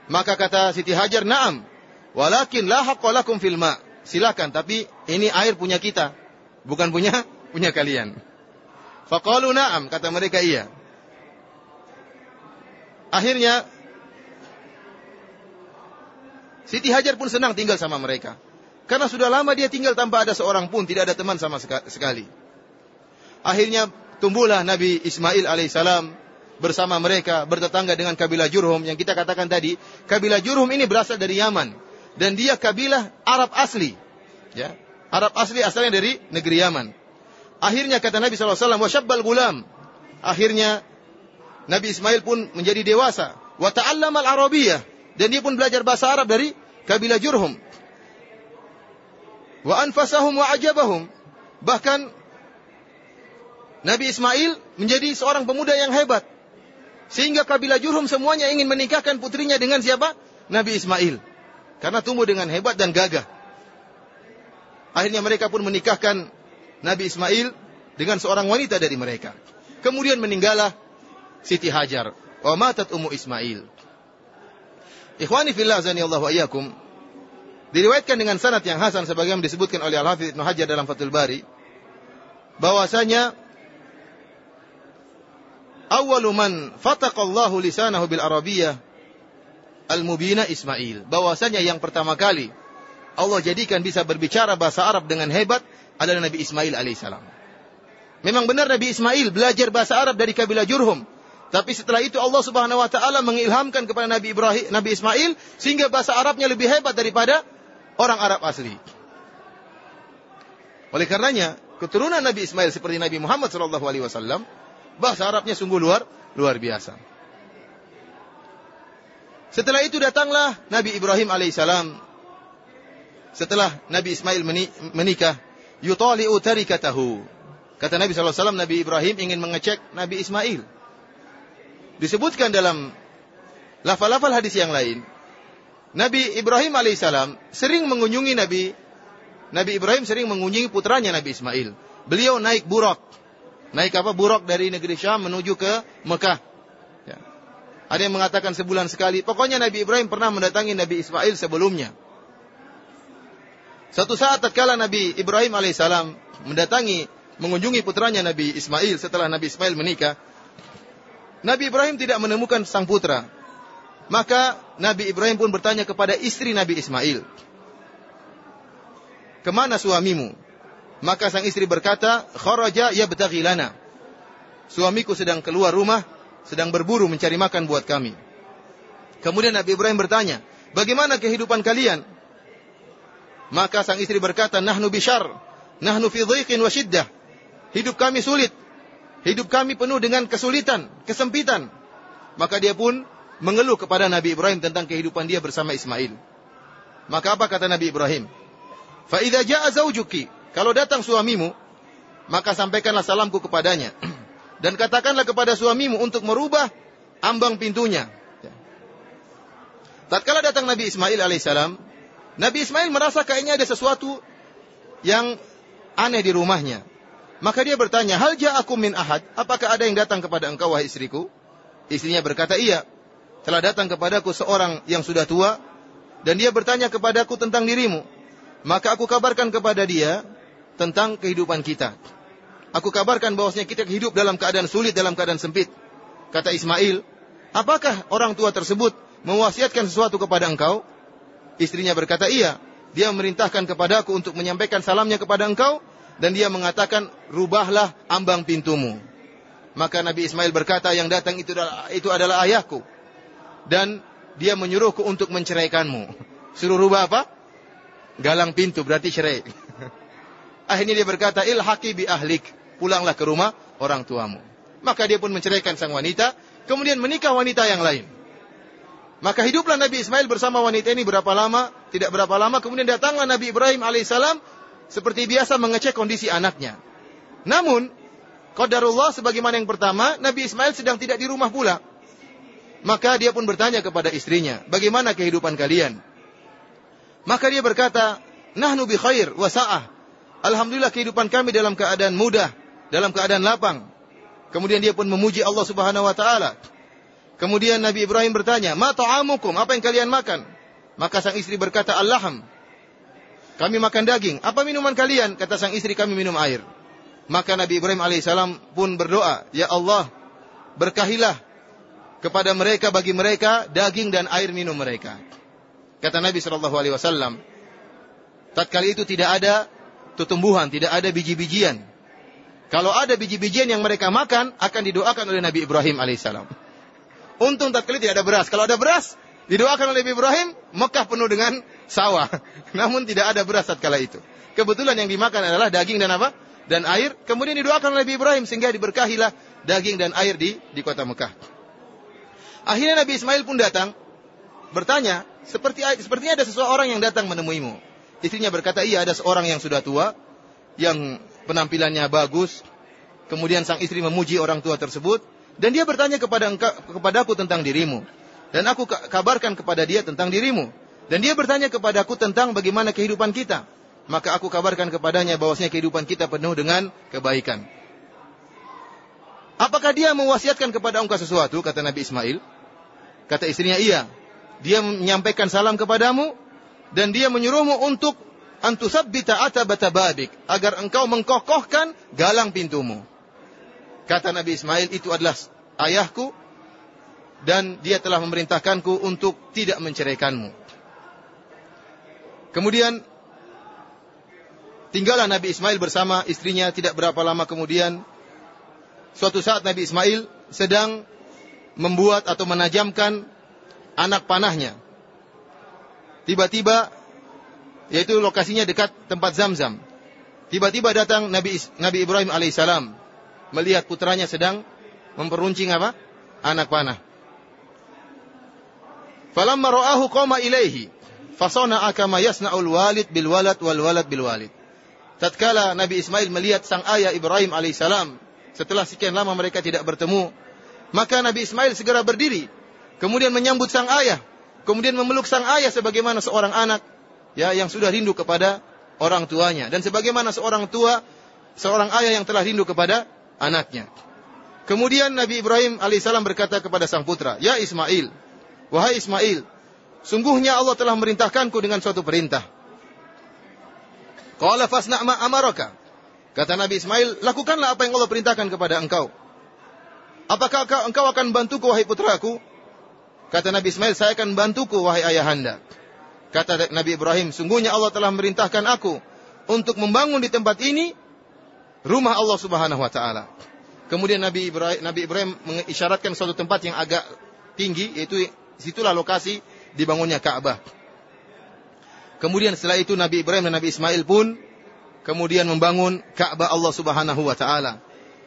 Maka kata Siti Hajar, "Na'am. Walakin la haqqa lakum fil ma." Silakan, tapi ini air punya kita, bukan punya punya kalian. Faqalu na'am, kata mereka iya. Akhirnya Siti Hajar pun senang tinggal sama mereka. Karena sudah lama dia tinggal tanpa ada seorang pun, tidak ada teman sama sekali. Akhirnya tumbuhlah Nabi Ismail alaihissalam bersama mereka bertetangga dengan kabilah Jurhum yang kita katakan tadi. Kabilah Jurhum ini berasal dari Yaman dan dia kabilah Arab asli. Ya, Arab asli asalnya dari negeri Yaman. Akhirnya kata Nabi SAW, wasyabbal gulam. Akhirnya Nabi Ismail pun menjadi dewasa. Wa ta'allama al-arabiyah. Dan dia pun belajar bahasa Arab dari kabilah Jurhum. Wa anfasahum wa ajabahum. Bahkan Nabi Ismail menjadi seorang pemuda yang hebat. Sehingga kabilah Jurhum semuanya ingin menikahkan putrinya dengan siapa? Nabi Ismail. Karena tumbuh dengan hebat dan gagah. Akhirnya mereka pun menikahkan Nabi Ismail dengan seorang wanita dari mereka. Kemudian meninggallah Siti Hajar. Wa matat Ummu Ismail. Ikhwani fillah azani Allah wa iyyakum. Diriwayatkan dengan sanad yang hasan sebagaimana disebutkan oleh Al-Hafidz Ibnu Hajar dalam Fathul Bari bahwasanya awwalu man fataqallahu lisanahu bil arabiyyah al-mubina Ismail. Bahwasanya yang pertama kali Allah jadikan bisa berbicara bahasa Arab dengan hebat adalah Nabi Ismail alaihissalam. Memang benar Nabi Ismail belajar bahasa Arab dari kabilah Jurhum. Tapi setelah itu Allah Subhanahu wa taala mengilhamkan kepada Nabi Ibrahim, Nabi Ismail sehingga bahasa Arabnya lebih hebat daripada orang Arab asli. Oleh karenanya, keturunan Nabi Ismail seperti Nabi Muhammad sallallahu alaihi wasallam, bahasa Arabnya sungguh luar luar biasa. Setelah itu datanglah Nabi Ibrahim alaihissalam. Setelah Nabi Ismail menikah, yutali'u tarikatahu. Kata Nabi SAW, Nabi Ibrahim ingin mengecek Nabi Ismail. Disebutkan dalam lafal-lafal hadis yang lain, Nabi Ibrahim alaihissalam sering mengunjungi Nabi Nabi Ibrahim sering mengunjungi putranya Nabi Ismail. Beliau naik buruk. Naik apa? Buruk dari negeri Syam menuju ke Mekah. Ya. Ada yang mengatakan sebulan sekali. Pokoknya Nabi Ibrahim pernah mendatangi Nabi Ismail sebelumnya. Satu saat tatkala Nabi Ibrahim alaihissalam mendatangi mengunjungi putranya Nabi Ismail setelah Nabi Ismail menikah, Nabi Ibrahim tidak menemukan sang putra. Maka Nabi Ibrahim pun bertanya kepada istri Nabi Ismail, "Ke mana suamimu?" Maka sang istri berkata, "Kharaja yabtaghi lana." Suamiku sedang keluar rumah, sedang berburu mencari makan buat kami. Kemudian Nabi Ibrahim bertanya, "Bagaimana kehidupan kalian?" Maka sang istri berkata, "Nahnu bishar, nahnu fi dhiqin wa shiddah." Hidup kami sulit. Hidup kami penuh dengan kesulitan, kesempitan. Maka dia pun mengeluh kepada Nabi Ibrahim tentang kehidupan dia bersama Ismail. Maka apa kata Nabi Ibrahim? Fa idza jaa zaujuki, kalau datang suamimu, maka sampaikanlah salamku kepadanya dan katakanlah kepada suamimu untuk merubah ambang pintunya. Tatkala datang Nabi Ismail alaihissalam, Nabi Ismail merasa kayaknya ada sesuatu yang aneh di rumahnya. Maka dia bertanya, hal ja'akum min ahad? Apakah ada yang datang kepada engkau, wahai istriku? Istrinya berkata, iya. Telah datang kepadaku seorang yang sudah tua, dan dia bertanya kepadaku tentang dirimu. Maka aku kabarkan kepada dia tentang kehidupan kita. Aku kabarkan bahwasanya kita hidup dalam keadaan sulit, dalam keadaan sempit. Kata Ismail, apakah orang tua tersebut mewasiatkan sesuatu kepada engkau? Istrinya berkata, iya. Dia memerintahkan kepadaku untuk menyampaikan salamnya kepada engkau, dan dia mengatakan, rubahlah ambang pintumu. Maka Nabi Ismail berkata, yang datang itu adalah, itu adalah ayahku. Dan dia menyuruhku untuk menceraikanmu. Suruh rubah apa? Galang pintu, berarti cerai. Akhirnya dia berkata, ilhaqi bi ahlik. Pulanglah ke rumah orang tuamu. Maka dia pun menceraikan sang wanita. Kemudian menikah wanita yang lain. Maka hiduplah Nabi Ismail bersama wanita ini berapa lama? Tidak berapa lama. Kemudian datanglah Nabi Ibrahim alaihissalam seperti biasa mengecek kondisi anaknya. Namun, Qadarullah sebagaimana yang pertama, Nabi Ismail sedang tidak di rumah pula. Maka dia pun bertanya kepada istrinya, bagaimana kehidupan kalian? Maka dia berkata, Nahnu bi khair wa sa'ah. Alhamdulillah kehidupan kami dalam keadaan mudah, dalam keadaan lapang. Kemudian dia pun memuji Allah Subhanahu wa taala. Kemudian Nabi Ibrahim bertanya, "Ma ta'amukum? Apa yang kalian makan?" Maka sang istri berkata, "Allaham." Kami makan daging. Apa minuman kalian? Kata sang istri, kami minum air. Maka Nabi Ibrahim alaihissalam pun berdoa, Ya Allah, berkahilah kepada mereka bagi mereka daging dan air minum mereka. Kata Nabi Shallallahu Alaihi Wasallam, tatkala itu tidak ada tumbuhan, tidak ada biji-bijian. Kalau ada biji-bijian yang mereka makan, akan didoakan oleh Nabi Ibrahim alaihissalam. Untung tatkala tidak ada beras. Kalau ada beras, didoakan oleh Nabi Ibrahim, Mekah penuh dengan sawah. Namun tidak ada beras tatkala itu. Kebetulan yang dimakan adalah daging dan apa? Dan air. Kemudian didoakan oleh Nabi Ibrahim sehingga diberkahilah daging dan air di di kota Mekah. Akhirnya Nabi Ismail pun datang bertanya, seperti sepertinya ada seseorang yang datang menemuimu. Istrinya berkata, iya ada seorang yang sudah tua, yang penampilannya bagus. Kemudian sang istri memuji orang tua tersebut. Dan dia bertanya kepada kepadaku tentang dirimu. Dan aku kabarkan kepada dia tentang dirimu. Dan dia bertanya kepadaku tentang bagaimana kehidupan kita. Maka aku kabarkan kepadanya bahwasanya kehidupan kita penuh dengan kebaikan. Apakah dia mewasiatkan kepada engkau sesuatu? Kata Nabi Ismail. Kata istrinya, iya. Dia menyampaikan salam kepadamu. Dan dia menyuruhmu untuk antusabbita atabata babik. Agar engkau mengkokohkan galang pintumu. Kata Nabi Ismail, itu adalah ayahku dan dia telah memerintahkanku untuk tidak menceraikanmu. Kemudian tinggallah Nabi Ismail bersama istrinya tidak berapa lama kemudian suatu saat Nabi Ismail sedang membuat atau menajamkan anak panahnya. Tiba-tiba yaitu lokasinya dekat tempat Zam-Zam. Tiba-tiba datang Nabi Nabi Ibrahim alaihissalam melihat putranya sedang memperuncing apa? Anak panah. Falamma ra'ahu qama ilaihi fasana'a kama yasna'ul walid bil walad wal walad bil walid. Tatkala Nabi Ismail melihat sang ayah Ibrahim alaihissalam setelah sekian lama mereka tidak bertemu, maka Nabi Ismail segera berdiri, kemudian menyambut sang ayah, kemudian memeluk sang ayah sebagaimana seorang anak ya yang sudah rindu kepada orang tuanya dan sebagaimana seorang tua seorang ayah yang telah rindu kepada anaknya. Kemudian Nabi Ibrahim alaihissalam berkata kepada sang putra, Ya Ismail, wahai Ismail, sungguhnya Allah telah merintahkanku dengan suatu perintah. Qala fasna' ma amaraka. Kata Nabi Ismail, lakukanlah apa yang Allah perintahkan kepada engkau. Apakah engkau akan bantuku wahai putraku? Kata Nabi Ismail, saya akan bantuku wahai ayahanda. Kata Nabi Ibrahim, sungguhnya Allah telah merintahkan aku untuk membangun di tempat ini rumah Allah Subhanahu wa taala. Kemudian Nabi Ibrahim, Nabi Ibrahim mengisyaratkan suatu tempat yang agak tinggi, yaitu situlah lokasi dibangunnya Ka'bah. Kemudian setelah itu Nabi Ibrahim dan Nabi Ismail pun kemudian membangun Ka'bah Allah Subhanahu wa taala.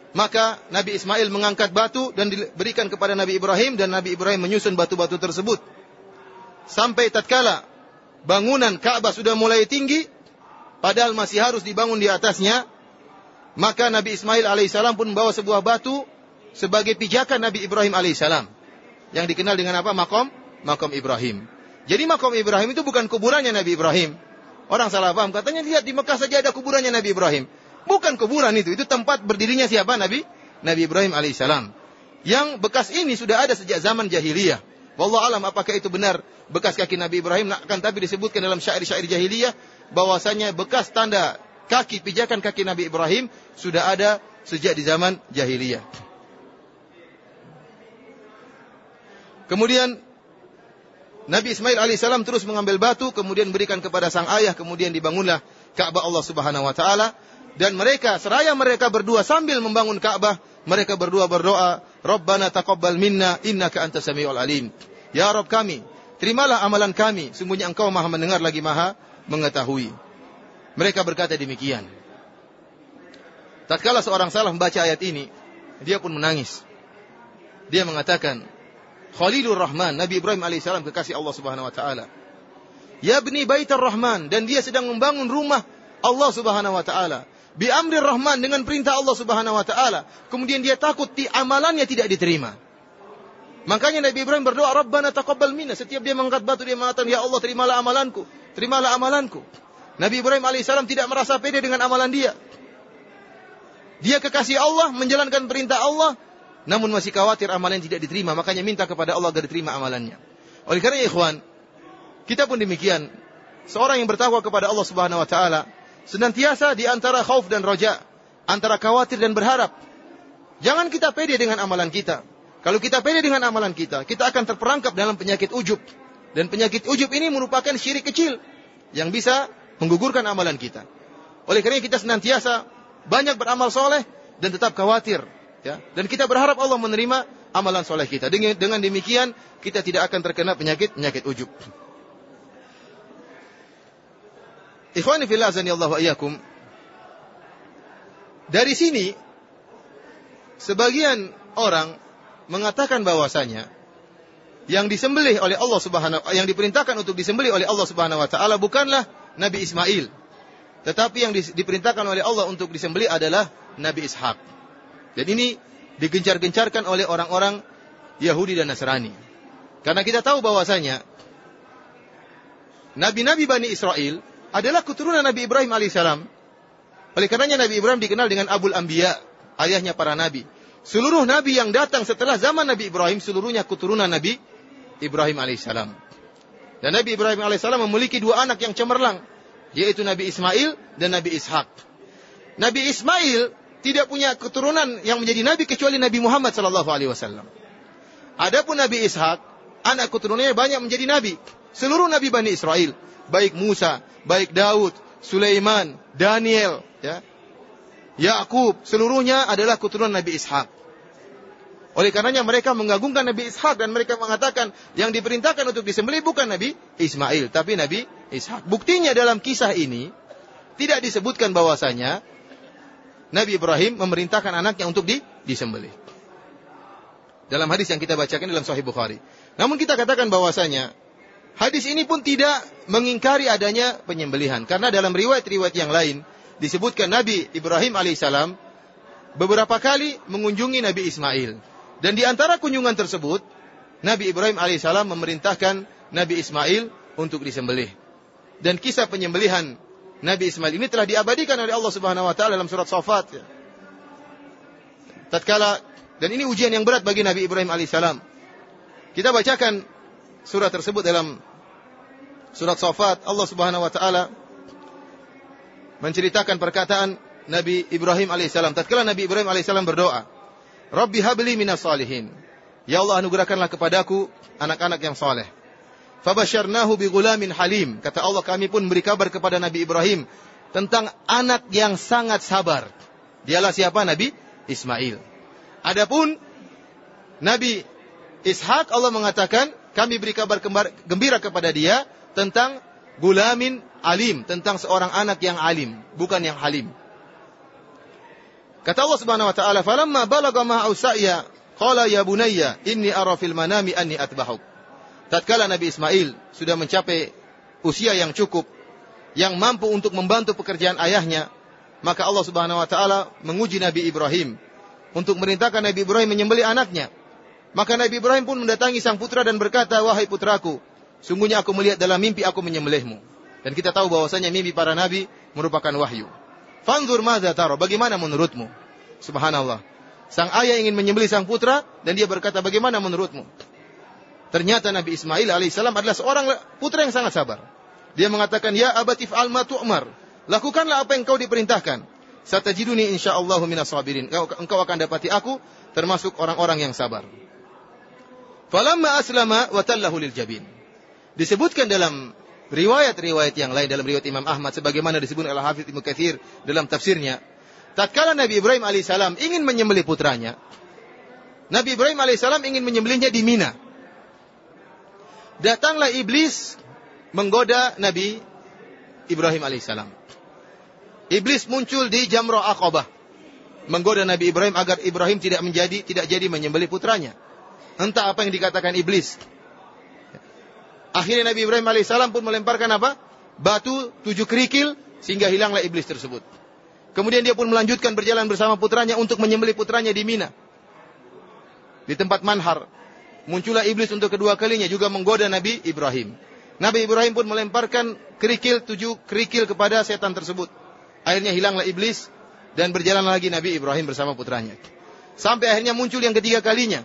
Maka Nabi Ismail mengangkat batu dan diberikan kepada Nabi Ibrahim dan Nabi Ibrahim menyusun batu-batu tersebut. Sampai tatkala bangunan Ka'bah sudah mulai tinggi, padahal masih harus dibangun di atasnya, maka Nabi Ismail alaihissalam pun membawa sebuah batu sebagai pijakan Nabi Ibrahim alaihissalam. Yang dikenal dengan apa? Makom, makom Ibrahim. Jadi makom Ibrahim itu bukan kuburannya Nabi Ibrahim. Orang salah paham. Katanya lihat di Mekah saja ada kuburannya Nabi Ibrahim. Bukan kuburan itu. Itu tempat berdirinya siapa? Nabi Nabi Ibrahim alaihissalam. Yang bekas ini sudah ada sejak zaman jahiliyah. Wallah alam apakah itu benar bekas kaki Nabi Ibrahim. Akan tapi disebutkan dalam syair-syair jahiliyah bahwasanya bekas tanda kaki pijakan kaki Nabi Ibrahim sudah ada sejak di zaman jahiliyah. Kemudian Nabi Ismail alaihissalam terus mengambil batu, kemudian berikan kepada sang ayah, kemudian dibangunlah Ka'bah Allah Subhanahu Wa Taala. Dan mereka seraya mereka berdua sambil membangun Ka'bah, mereka berdua berdoa, Rabbana taqabbal minna innaka antas samiul alim. Ya Rabb kami, terimalah amalan kami, sungguhnya Engkau Maha mendengar lagi Maha mengetahui. Mereka berkata demikian. Tatkala seorang salah membaca ayat ini, dia pun menangis. Dia mengatakan, Khalilur Rahman, Nabi Ibrahim alaihissalam kekasih Allah Subhanahu wa taala. Ya bni baitar Rahman dan dia sedang membangun rumah Allah Subhanahu wa taala. Bi amri Rahman dengan perintah Allah Subhanahu wa taala. Kemudian dia takut di amalannya tidak diterima. Makanya Nabi Ibrahim berdoa, Rabbana taqabbal minna. Setiap dia mengangkat batu dia mengatakan, Ya Allah terimalah amalanku. Terimalah amalanku. Nabi Ibrahim alaihissalam tidak merasa pede dengan amalan dia. Dia kekasih Allah, menjalankan perintah Allah, namun masih khawatir amalan tidak diterima, makanya minta kepada Allah agar diterima amalannya. Oleh karena ikhwan, kita pun demikian. Seorang yang bertakwa kepada Allah Subhanahu wa taala senantiasa di antara khauf dan roja, antara khawatir dan berharap. Jangan kita pede dengan amalan kita. Kalau kita pede dengan amalan kita, kita akan terperangkap dalam penyakit ujub. Dan penyakit ujub ini merupakan syirik kecil yang bisa menggugurkan amalan kita. Oleh karena kita senantiasa banyak beramal soleh dan tetap khawatir. Ya. Dan kita berharap Allah menerima amalan soleh kita. Dengan, dengan demikian kita tidak akan terkena penyakit penyakit ujub. Ikhwani fillah Allah wa Dari sini sebagian orang mengatakan bahwasanya yang disembelih oleh Allah Subhanahu yang diperintahkan untuk disembelih oleh Allah Subhanahu wa taala bukanlah Nabi Ismail. Tetapi yang diperintahkan oleh Allah untuk disembelih adalah Nabi Ishak. Dan ini digencar-gencarkan oleh orang-orang Yahudi dan Nasrani. Karena kita tahu bahwasanya Nabi-Nabi Bani Israel adalah keturunan Nabi Ibrahim alaihissalam. Oleh karenanya Nabi Ibrahim dikenal dengan Abul Anbiya, ayahnya para nabi. Seluruh nabi yang datang setelah zaman Nabi Ibrahim seluruhnya keturunan Nabi Ibrahim alaihissalam. Dan Nabi Ibrahim alaihissalam memiliki dua anak yang cemerlang, yaitu Nabi Ismail dan Nabi Ishak. Nabi Ismail tidak punya keturunan yang menjadi nabi kecuali Nabi Muhammad sallallahu alaihi wasallam. Adapun Nabi Ishak, anak keturunannya banyak menjadi nabi. Seluruh nabi Bani Israel, baik Musa, baik Daud, Sulaiman, Daniel, ya. Yakub, seluruhnya adalah keturunan Nabi Ishak. Oleh karenanya mereka mengagungkan Nabi Ishak dan mereka mengatakan yang diperintahkan untuk disembelih bukan Nabi Ismail, tapi Nabi Ishak. Buktinya dalam kisah ini tidak disebutkan bahwasanya Nabi Ibrahim memerintahkan anaknya untuk di, disembelih. Dalam hadis yang kita bacakan dalam Sahih Bukhari. Namun kita katakan bahwasanya hadis ini pun tidak mengingkari adanya penyembelihan karena dalam riwayat-riwayat yang lain disebutkan Nabi Ibrahim alaihissalam beberapa kali mengunjungi Nabi Ismail dan di antara kunjungan tersebut Nabi Ibrahim alaihissalam memerintahkan Nabi Ismail untuk disembelih dan kisah penyembelihan Nabi Ismail ini telah diabadikan oleh Allah Subhanahu wa taala dalam surat Safat. Ya. Tatkala dan ini ujian yang berat bagi Nabi Ibrahim alaihissalam. Kita bacakan surat tersebut dalam surat Safat. Allah Subhanahu wa taala menceritakan perkataan Nabi Ibrahim alaihissalam. Tatkala Nabi Ibrahim alaihissalam berdoa, "Rabbi habli minas salihin." Ya Allah anugerahkanlah kepadaku anak-anak yang saleh. Fabasyarnahu bighulamin halim. Kata Allah kami pun beri kabar kepada Nabi Ibrahim tentang anak yang sangat sabar. Dialah siapa? Nabi Ismail. Adapun Nabi Ishak Allah mengatakan kami beri kabar gembira kepada dia tentang gulamin alim, tentang seorang anak yang alim, bukan yang halim. Kata Allah Subhanahu wa taala, "Falamma balagha ma'u sa'ya, qala ya bunayya, inni ara fil manami anni atbahuk." tatkala Nabi Ismail sudah mencapai usia yang cukup, yang mampu untuk membantu pekerjaan ayahnya, maka Allah Subhanahu wa taala menguji Nabi Ibrahim untuk merintahkan Nabi Ibrahim menyembelih anaknya. Maka Nabi Ibrahim pun mendatangi sang putra dan berkata, "Wahai putraku, sungguhnya aku melihat dalam mimpi aku menyembelihmu." Dan kita tahu bahwasanya mimpi para nabi merupakan wahyu. Fanzur madza taro, bagaimana menurutmu? Subhanallah. Sang ayah ingin menyembelih sang putra dan dia berkata, "Bagaimana menurutmu?" Ternyata Nabi Ismail alaihissalam adalah seorang putra yang sangat sabar. Dia mengatakan, Ya abatif alma tu'mar. Lakukanlah apa yang kau diperintahkan. Satajiduni insyaallah minas sabirin. Engkau, akan dapati aku termasuk orang-orang yang sabar. Falamma aslama wa tallahu lil jabin. Disebutkan dalam riwayat-riwayat yang lain dalam riwayat Imam Ahmad sebagaimana disebut oleh Hafidz Ibnu Katsir dalam tafsirnya. Tatkala Nabi Ibrahim alaihissalam ingin menyembelih putranya, Nabi Ibrahim alaihissalam ingin menyembelihnya di Mina datanglah iblis menggoda Nabi Ibrahim alaihissalam. Iblis muncul di Jamrah Aqabah menggoda Nabi Ibrahim agar Ibrahim tidak menjadi tidak jadi menyembelih putranya. Entah apa yang dikatakan iblis. Akhirnya Nabi Ibrahim alaihissalam pun melemparkan apa? Batu tujuh kerikil sehingga hilanglah iblis tersebut. Kemudian dia pun melanjutkan berjalan bersama putranya untuk menyembelih putranya di Mina. Di tempat manhar muncullah iblis untuk kedua kalinya juga menggoda Nabi Ibrahim. Nabi Ibrahim pun melemparkan kerikil tujuh kerikil kepada setan tersebut. Akhirnya hilanglah iblis dan berjalan lagi Nabi Ibrahim bersama putranya. Sampai akhirnya muncul yang ketiga kalinya.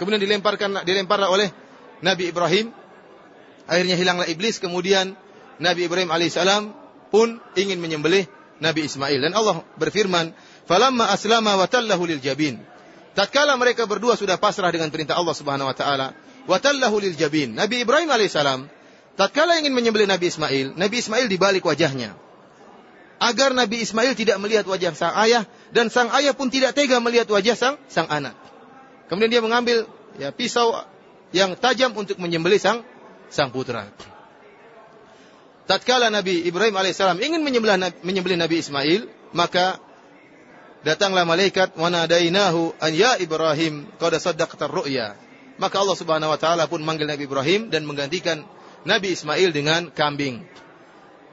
Kemudian dilemparkan dilemparlah oleh Nabi Ibrahim. Akhirnya hilanglah iblis. Kemudian Nabi Ibrahim alaihissalam pun ingin menyembelih Nabi Ismail. Dan Allah berfirman, "Falamma aslama wa tallahu lil jabin." Tatkala mereka berdua sudah pasrah dengan perintah Allah Subhanahu wa taala, wa tallahu lil jabin. Nabi Ibrahim alaihissalam tatkala ingin menyembelih Nabi Ismail, Nabi Ismail dibalik wajahnya. Agar Nabi Ismail tidak melihat wajah sang ayah dan sang ayah pun tidak tega melihat wajah sang sang anak. Kemudian dia mengambil ya pisau yang tajam untuk menyembelih sang sang putra. Tatkala Nabi Ibrahim alaihissalam ingin menyembelih, menyembelih Nabi Ismail, maka datanglah malaikat wanadainahu an ya Ibrahim qad saddaqta ru'ya. Maka Allah Subhanahu wa taala pun manggil Nabi Ibrahim dan menggantikan Nabi Ismail dengan kambing.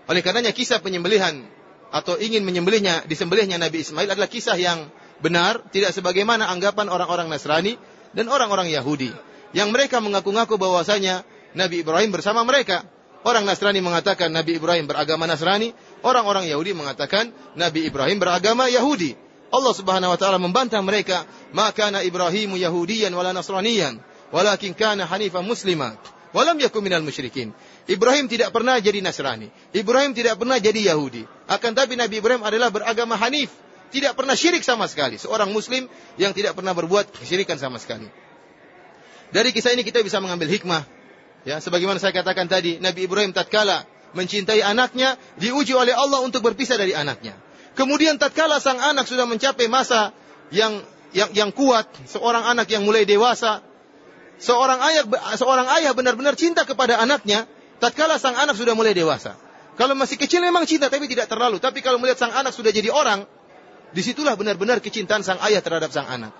Oleh karenanya kisah penyembelihan atau ingin menyembelihnya disembelihnya Nabi Ismail adalah kisah yang benar, tidak sebagaimana anggapan orang-orang Nasrani dan orang-orang Yahudi yang mereka mengaku-ngaku bahwasanya Nabi Ibrahim bersama mereka. Orang Nasrani mengatakan Nabi Ibrahim beragama Nasrani, orang-orang Yahudi mengatakan Nabi Ibrahim beragama Yahudi. Allah Subhanahu wa taala membantah mereka, "Maka na Ibrahimu Yahudiyan wala Nasraniyan, walakin kana hanifan musliman, walam yakun minal musyrikin." Ibrahim tidak pernah jadi Nasrani. Ibrahim tidak pernah jadi Yahudi. Akan tapi Nabi Ibrahim adalah beragama Hanif, tidak pernah syirik sama sekali. Seorang muslim yang tidak pernah berbuat kesyirikan sama sekali. Dari kisah ini kita bisa mengambil hikmah. Ya, sebagaimana saya katakan tadi, Nabi Ibrahim tatkala mencintai anaknya, diuji oleh Allah untuk berpisah dari anaknya. Kemudian tatkala sang anak sudah mencapai masa yang yang yang kuat, seorang anak yang mulai dewasa, seorang ayah seorang ayah benar-benar cinta kepada anaknya, tatkala sang anak sudah mulai dewasa. Kalau masih kecil memang cinta tapi tidak terlalu, tapi kalau melihat sang anak sudah jadi orang, di situlah benar-benar kecintaan sang ayah terhadap sang anak.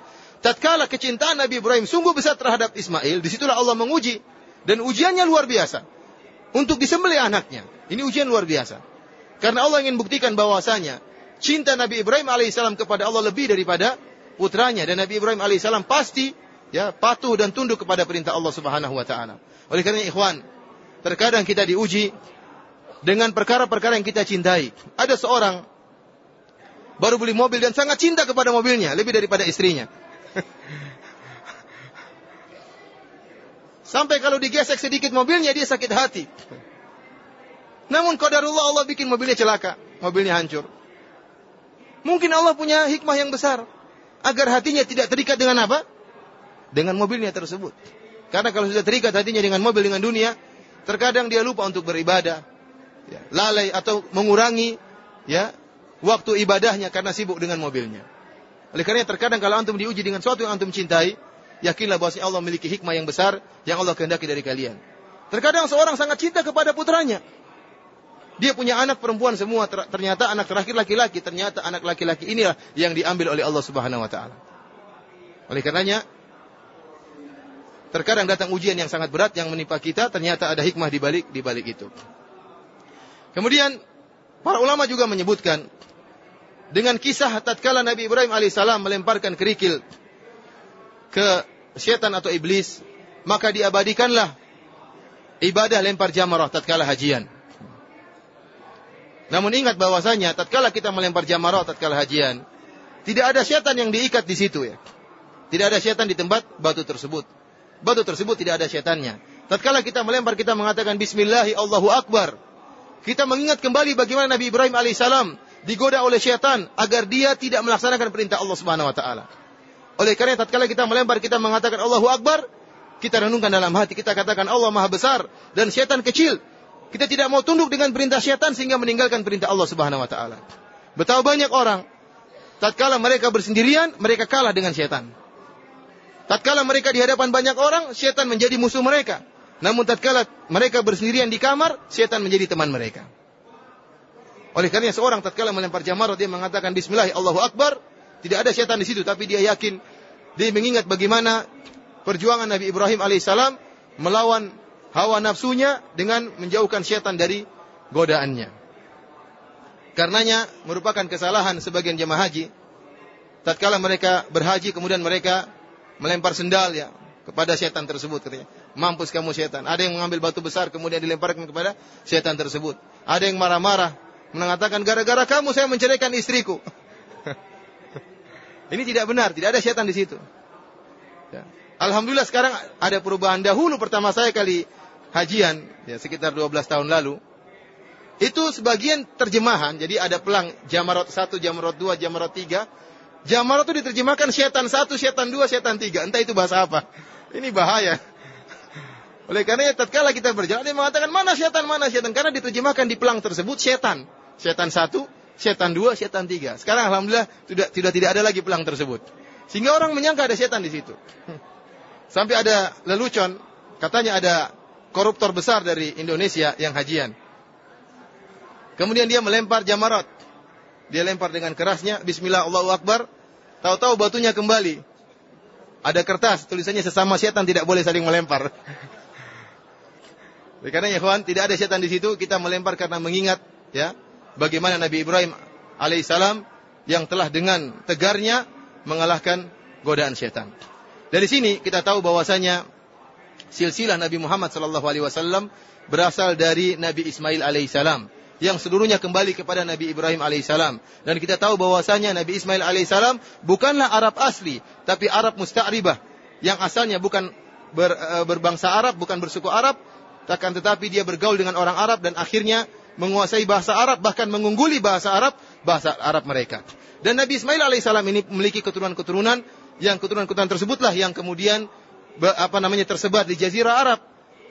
Tatkala kecintaan Nabi Ibrahim sungguh besar terhadap Ismail, di situlah Allah menguji dan ujiannya luar biasa untuk disembelih anaknya. Ini ujian luar biasa. Karena Allah ingin buktikan bahwasanya cinta Nabi Ibrahim alaihissalam kepada Allah lebih daripada putranya dan Nabi Ibrahim alaihissalam pasti ya patuh dan tunduk kepada perintah Allah Subhanahu wa taala. Oleh karena ikhwan, terkadang kita diuji dengan perkara-perkara yang kita cintai. Ada seorang baru beli mobil dan sangat cinta kepada mobilnya lebih daripada istrinya. Sampai kalau digesek sedikit mobilnya dia sakit hati. Namun qadarullah Allah bikin mobilnya celaka, mobilnya hancur. Mungkin Allah punya hikmah yang besar. Agar hatinya tidak terikat dengan apa? Dengan mobilnya tersebut. Karena kalau sudah terikat hatinya dengan mobil, dengan dunia, terkadang dia lupa untuk beribadah. Ya, lalai atau mengurangi ya waktu ibadahnya karena sibuk dengan mobilnya. Oleh karena terkadang kalau antum diuji dengan sesuatu yang antum cintai, yakinlah bahwa Allah memiliki hikmah yang besar yang Allah kehendaki dari kalian. Terkadang seorang sangat cinta kepada putranya. Dia punya anak perempuan semua, ternyata anak terakhir laki-laki, ternyata anak laki-laki inilah yang diambil oleh Allah Subhanahu wa taala. Oleh karenanya terkadang datang ujian yang sangat berat yang menimpa kita, ternyata ada hikmah di balik di balik itu. Kemudian para ulama juga menyebutkan dengan kisah tatkala Nabi Ibrahim alaihissalam melemparkan kerikil ke setan atau iblis, maka diabadikanlah ibadah lempar jamarah tatkala hajian. Namun ingat bahwasanya tatkala kita melempar jamarah tatkala hajian, tidak ada setan yang diikat di situ ya. Tidak ada setan di tempat batu tersebut. Batu tersebut tidak ada setannya. Tatkala kita melempar kita mengatakan bismillahi Allahu akbar. Kita mengingat kembali bagaimana Nabi Ibrahim alaihissalam digoda oleh setan agar dia tidak melaksanakan perintah Allah Subhanahu wa taala. Oleh karena tatkala kita melempar kita mengatakan Allahu akbar, kita renungkan dalam hati kita katakan Allah Maha besar dan setan kecil. Kita tidak mau tunduk dengan perintah syaitan sehingga meninggalkan perintah Allah Subhanahu wa taala. Betapa banyak orang tatkala mereka bersendirian, mereka kalah dengan syaitan. Tatkala mereka di hadapan banyak orang, syaitan menjadi musuh mereka. Namun tatkala mereka bersendirian di kamar, syaitan menjadi teman mereka. Oleh karena seorang tatkala melempar jamarat dia mengatakan bismillah Allahu akbar, tidak ada syaitan di situ tapi dia yakin dia mengingat bagaimana perjuangan Nabi Ibrahim alaihissalam melawan hawa nafsunya dengan menjauhkan syaitan dari godaannya. Karenanya merupakan kesalahan sebagian jemaah haji. Tatkala mereka berhaji kemudian mereka melempar sendal ya kepada syaitan tersebut katanya. Mampus kamu syaitan. Ada yang mengambil batu besar kemudian dilemparkan kepada syaitan tersebut. Ada yang marah-marah mengatakan gara-gara kamu saya menceraikan istriku. Ini tidak benar, tidak ada setan di situ. Ya. Alhamdulillah sekarang ada perubahan. Dahulu pertama saya kali hajian, ya sekitar 12 tahun lalu, itu sebagian terjemahan, jadi ada pelang Jamarot 1, Jamarot 2, Jamarot 3. Jamarot itu diterjemahkan setan 1, setan 2, setan 3. Entah itu bahasa apa. Ini bahaya. Oleh karena ya, tatkala kita berjalan, dia mengatakan mana setan, mana setan. Karena diterjemahkan di pelang tersebut setan. Setan satu, setan dua, setan tiga. Sekarang Alhamdulillah sudah, sudah tidak ada lagi pelang tersebut. Sehingga orang menyangka ada setan di situ. Sampai ada lelucon, katanya ada koruptor besar dari Indonesia yang hajian. Kemudian dia melempar jamarot. Dia lempar dengan kerasnya, Bismillah Allahu Akbar. Tahu-tahu batunya kembali. Ada kertas, tulisannya sesama setan tidak boleh saling melempar. Karena ya kawan, tidak ada setan di situ, kita melempar karena mengingat ya bagaimana Nabi Ibrahim alaihissalam yang telah dengan tegarnya mengalahkan godaan setan. Dari sini kita tahu bahwasanya silsilah Nabi Muhammad sallallahu alaihi wasallam berasal dari Nabi Ismail alaihissalam yang seluruhnya kembali kepada Nabi Ibrahim alaihissalam dan kita tahu bahwasanya Nabi Ismail alaihissalam bukanlah Arab asli tapi Arab musta'ribah yang asalnya bukan ber, eh, berbangsa Arab bukan bersuku Arab Takkan tetapi dia bergaul dengan orang Arab dan akhirnya menguasai bahasa Arab bahkan mengungguli bahasa Arab bahasa Arab mereka. Dan Nabi Ismail alaihissalam ini memiliki keturunan-keturunan yang keturunan-keturunan tersebutlah yang kemudian apa namanya tersebar di jazirah Arab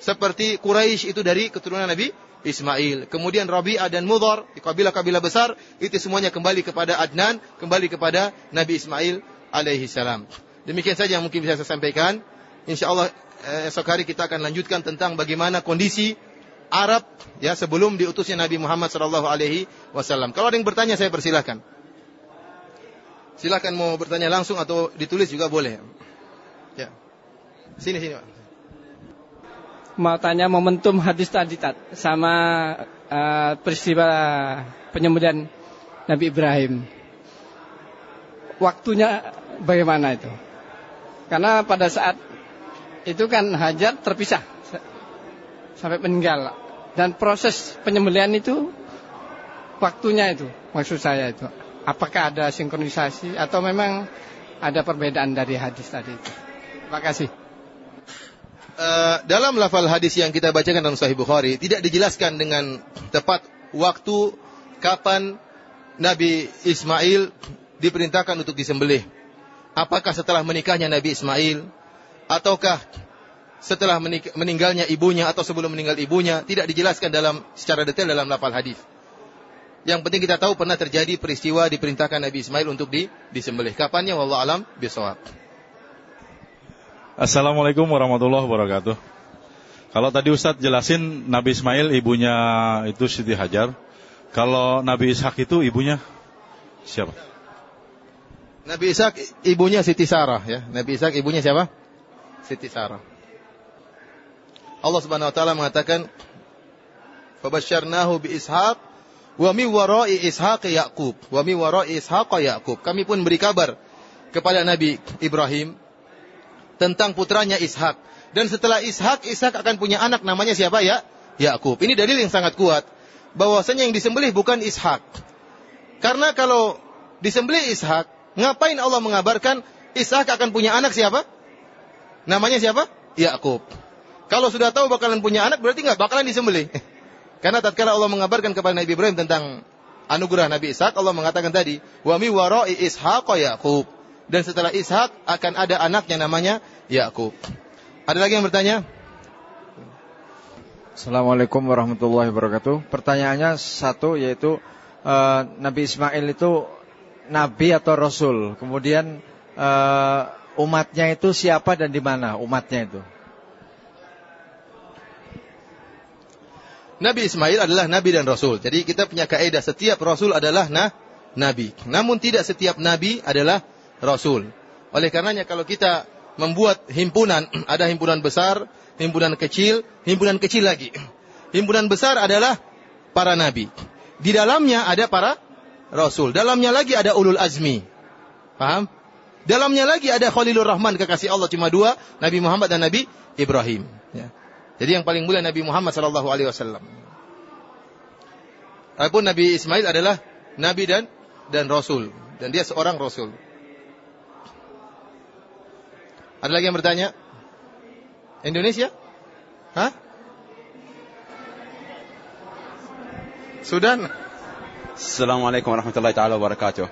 seperti Quraisy itu dari keturunan Nabi Ismail. Kemudian Rabi'ah dan Mudhar, kabilah-kabilah besar, itu semuanya kembali kepada Adnan, kembali kepada Nabi Ismail alaihi salam. Demikian saja yang mungkin bisa saya sampaikan. Insyaallah eh, esok hari kita akan lanjutkan tentang bagaimana kondisi Arab ya sebelum diutusnya Nabi Muhammad sallallahu alaihi wasallam. Kalau ada yang bertanya saya persilahkan. Silakan mau bertanya langsung atau ditulis juga boleh. Ya. Sini sini, Pak. Mau tanya momentum hadis tadi tat sama uh, peristiwa penyembelihan Nabi Ibrahim. Waktunya bagaimana itu? Karena pada saat itu kan Hajar terpisah sampai meninggal. Dan proses penyembelian itu waktunya itu maksud saya itu. Apakah ada sinkronisasi atau memang ada perbedaan dari hadis tadi itu? Terima kasih. Uh, dalam lafal hadis yang kita bacakan dalam Sahih Bukhari tidak dijelaskan dengan tepat waktu kapan Nabi Ismail diperintahkan untuk disembelih. Apakah setelah menikahnya Nabi Ismail ataukah setelah meninggalnya ibunya atau sebelum meninggal ibunya tidak dijelaskan dalam secara detail dalam lafal hadis. Yang penting kita tahu pernah terjadi peristiwa diperintahkan Nabi Ismail untuk di, disembelih. Kapannya wallahu alam bisawab. Assalamualaikum warahmatullahi wabarakatuh. Kalau tadi Ustadz jelasin Nabi Ismail ibunya itu Siti Hajar. Kalau Nabi Ishak itu ibunya siapa? Nabi Ishak ibunya Siti Sarah ya. Nabi Ishak ibunya siapa? Siti Sarah. Allah Subhanahu wa taala mengatakan Fabasyarnahu bi Ishaq wa mi wara'i Ishaq Yaqub wa mi wara'i Ishaq Yaqub. Kami pun beri kabar kepada Nabi Ibrahim tentang putranya Ishak. Dan setelah Ishak, Ishak akan punya anak namanya siapa ya? Yakub. Ini dalil yang sangat kuat bahwasanya yang disembelih bukan Ishak. Karena kalau disembelih Ishak, ngapain Allah mengabarkan Ishak akan punya anak siapa? Namanya siapa? Yakub. Kalau sudah tahu bakalan punya anak berarti nggak bakalan disembelih. Karena tatkala Allah mengabarkan kepada Nabi Ibrahim tentang anugerah Nabi Ishak, Allah mengatakan tadi, "Wa mi wara'i Ishaq Yakub." Dan setelah Ishak akan ada anak yang namanya Yakub. Ada lagi yang bertanya? Assalamualaikum warahmatullahi wabarakatuh. Pertanyaannya satu yaitu uh, Nabi Ismail itu nabi atau rasul. Kemudian uh, umatnya itu siapa dan di mana umatnya itu? Nabi Ismail adalah nabi dan rasul. Jadi kita punya kaidah setiap rasul adalah nah, nabi. Namun tidak setiap nabi adalah rasul. Oleh karenanya kalau kita membuat himpunan, ada himpunan besar, himpunan kecil, himpunan kecil lagi. Himpunan besar adalah para nabi. Di dalamnya ada para rasul. Dalamnya lagi ada ulul azmi. Paham? Dalamnya lagi ada Khalilur Rahman kekasih Allah cuma dua, Nabi Muhammad dan Nabi Ibrahim. Ya. Jadi yang paling mulia Nabi Muhammad Shallallahu Alaihi Wasallam. Adapun Nabi Ismail adalah Nabi dan dan Rasul dan dia seorang Rasul. Ada lagi yang bertanya? Indonesia? Hah? Sudan? السلام عليكم ورحمة الله تعالى وبركاته.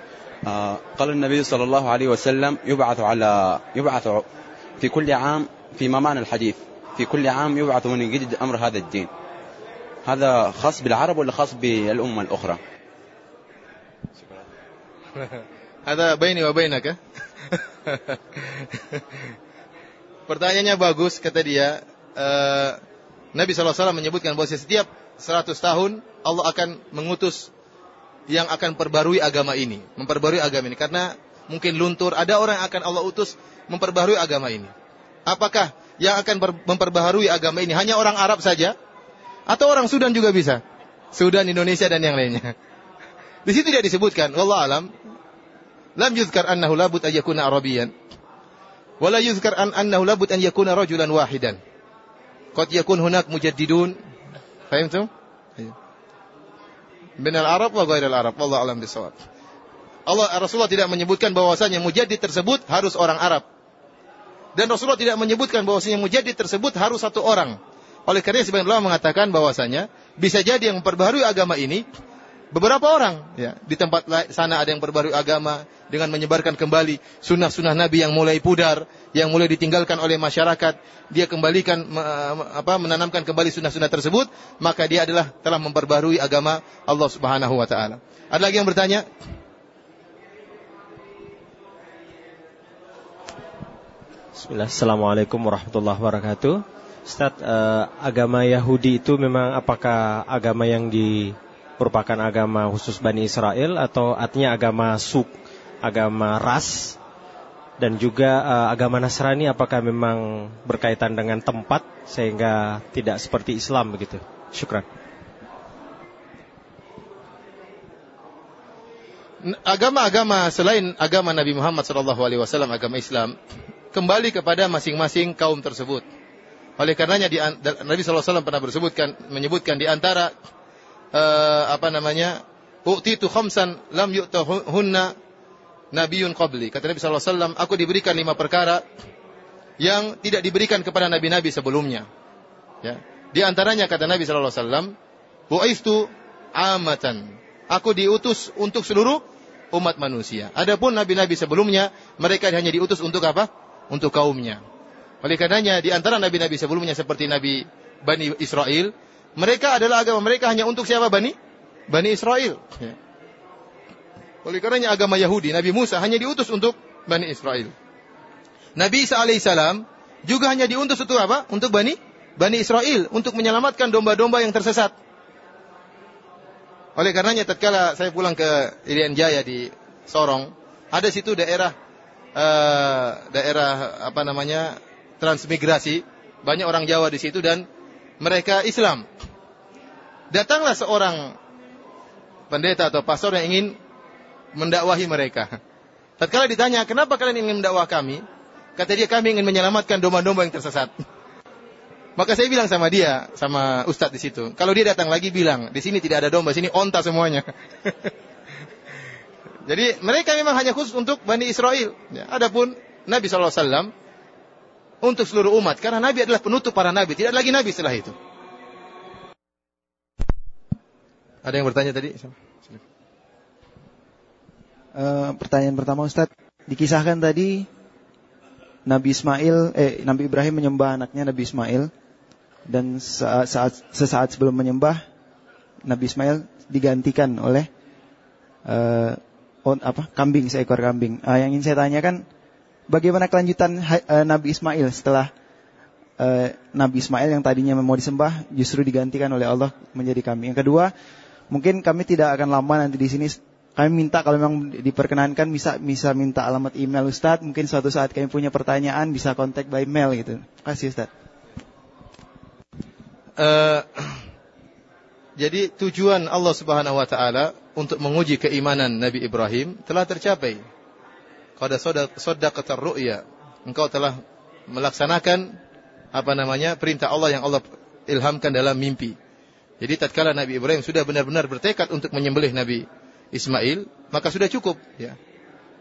آه قال النبي صلى الله عليه وسلم يبعث على يبعث في كل عام فيما معنى الحديث في كل عام يبعث من يجدد أمر هذا الدين. هذا خاص بالعرب ولا خاص بالأمة الأخرى؟ Ada baini wa bainaka. Pertanyaannya bagus kata dia. Eh, Nabi SAW menyebutkan bahwa setiap 100 tahun Allah akan mengutus yang akan perbarui agama ini, memperbarui agama ini karena mungkin luntur, ada orang yang akan Allah utus memperbarui agama ini. Apakah yang akan memperbaharui agama ini hanya orang Arab saja atau orang Sudan juga bisa? Sudan, Indonesia dan yang lainnya. Di situ tidak disebutkan, wallah alam. Lam yuzkar annahu labud an yakuna arabiyan. Wala yuzkar an annahu labud an yakuna rajulan wahidan. Qad yakun hunak mujaddidun. Fahimtum? Min al-Arab wa ghair al-Arab. Wallahu alam bisawab. Allah Rasulullah tidak menyebutkan bahwasanya mujaddid tersebut harus orang Arab. Dan Rasulullah tidak menyebutkan bahwasanya mujaddid tersebut harus satu orang. Oleh karena sebagian ulama mengatakan bahwasanya bisa jadi yang memperbaharui agama ini beberapa orang. Ya di tempat sana ada yang berbaru agama dengan menyebarkan kembali sunnah-sunnah Nabi yang mulai pudar yang mulai ditinggalkan oleh masyarakat. Dia kembalikan apa menanamkan kembali sunnah-sunnah tersebut maka dia adalah telah memperbarui agama Allah Subhanahu wa taala. Ada lagi yang bertanya Bismillah. Assalamualaikum warahmatullahi wabarakatuh. Ustaz, eh, agama Yahudi itu memang apakah agama yang di merupakan agama khusus Bani Israel atau artinya agama suk, agama ras dan juga eh, agama Nasrani apakah memang berkaitan dengan tempat sehingga tidak seperti Islam begitu? Syukran. Agama-agama selain agama Nabi Muhammad SAW agama Islam kembali kepada masing-masing kaum tersebut. Oleh karenanya di, Nabi SAW pernah bersebutkan menyebutkan di antara eh, apa namanya u'titu khamsan lam yu'tahunna nabiyun qabli. Kata Nabi SAW aku diberikan lima perkara yang tidak diberikan kepada nabi-nabi sebelumnya. Ya. Di antaranya kata Nabi SAW bu'istu amatan. Aku diutus untuk seluruh umat manusia. Adapun nabi-nabi sebelumnya mereka hanya diutus untuk apa untuk kaumnya oleh karenanya di antara nabi-nabi sebelumnya seperti Nabi Bani Israel, mereka adalah agama mereka hanya untuk siapa Bani? Bani Israel. Ya. Oleh karenanya agama Yahudi, Nabi Musa hanya diutus untuk Bani Israel. Nabi Isa alaihissalam juga hanya diutus untuk apa? Untuk Bani Bani Israel untuk menyelamatkan domba-domba yang tersesat. Oleh karenanya tatkala saya pulang ke Irian Jaya di Sorong, ada situ daerah eh, daerah apa namanya transmigrasi, banyak orang Jawa di situ dan mereka Islam. Datanglah seorang pendeta atau pastor yang ingin mendakwahi mereka. Tatkala ditanya, "Kenapa kalian ingin mendakwah kami?" Kata dia, "Kami ingin menyelamatkan domba-domba yang tersesat." Maka saya bilang sama dia, sama ustadz di situ, kalau dia datang lagi bilang, di sini tidak ada domba, sini onta semuanya. Jadi mereka memang hanya khusus untuk Bani Israel. Ya, adapun Nabi SAW untuk seluruh umat. Karena Nabi adalah penutup para Nabi. Tidak lagi Nabi setelah itu. Ada yang bertanya tadi? Eh, pertanyaan pertama Ustadz, dikisahkan tadi Nabi Ismail, eh Nabi Ibrahim menyembah anaknya Nabi Ismail dan saat, saat sesaat sebelum menyembah Nabi Ismail digantikan oleh eh, on, apa kambing seekor kambing. Eh, yang ingin saya tanyakan bagaimana kelanjutan eh, Nabi Ismail setelah eh, Nabi Ismail yang tadinya mau disembah justru digantikan oleh Allah menjadi kambing. Yang kedua, mungkin kami tidak akan lama nanti di sini kami minta kalau memang diperkenankan bisa bisa minta alamat email Ustadz. Mungkin suatu saat kami punya pertanyaan bisa kontak by mail gitu. Terima kasih Ustadz. Eh, jadi tujuan Allah Subhanahu wa taala untuk menguji keimanan Nabi Ibrahim telah tercapai. Qad saddaqatar ru'ya. Engkau telah melaksanakan apa namanya perintah Allah yang Allah ilhamkan dalam mimpi. Jadi tatkala Nabi Ibrahim sudah benar-benar bertekad untuk menyembelih Nabi Ismail, maka sudah cukup ya.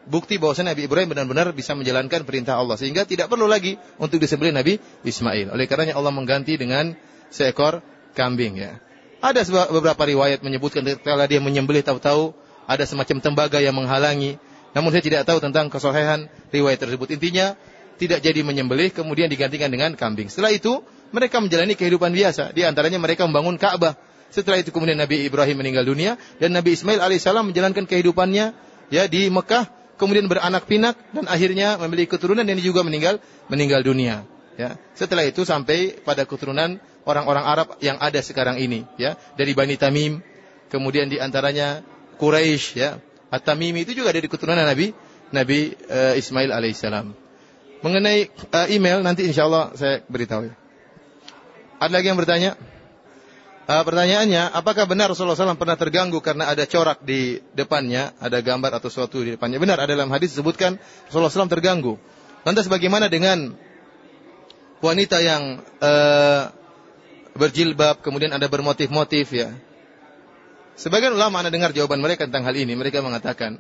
bukti bahwasanya Nabi Ibrahim benar-benar bisa menjalankan perintah Allah sehingga tidak perlu lagi untuk disembelih Nabi Ismail. Oleh karenanya Allah mengganti dengan seekor kambing ya. Ada beberapa riwayat menyebutkan kalau dia menyembelih tahu-tahu ada semacam tembaga yang menghalangi. Namun saya tidak tahu tentang kesohihan riwayat tersebut. Intinya tidak jadi menyembelih kemudian digantikan dengan kambing. Setelah itu mereka menjalani kehidupan biasa. Di antaranya mereka membangun Ka'bah. Setelah itu kemudian Nabi Ibrahim meninggal dunia dan Nabi Ismail alaihissalam menjalankan kehidupannya ya di Mekah kemudian beranak pinak dan akhirnya memiliki keturunan dan juga meninggal meninggal dunia. Ya. Setelah itu sampai pada keturunan orang-orang Arab yang ada sekarang ini, ya, dari Bani Tamim, kemudian di antaranya Quraisy, ya. At-Tamimi itu juga dari keturunan Nabi Nabi uh, Ismail alaihissalam. Mengenai uh, email nanti insya Allah saya beritahu ya. Ada lagi yang bertanya? Uh, pertanyaannya, apakah benar Rasulullah SAW pernah terganggu karena ada corak di depannya, ada gambar atau sesuatu di depannya? Benar, ada dalam hadis disebutkan Rasulullah SAW terganggu. Lantas bagaimana dengan wanita yang uh, berjilbab, kemudian ada bermotif-motif ya? Sebagian ulama anda dengar jawaban mereka tentang hal ini. Mereka mengatakan,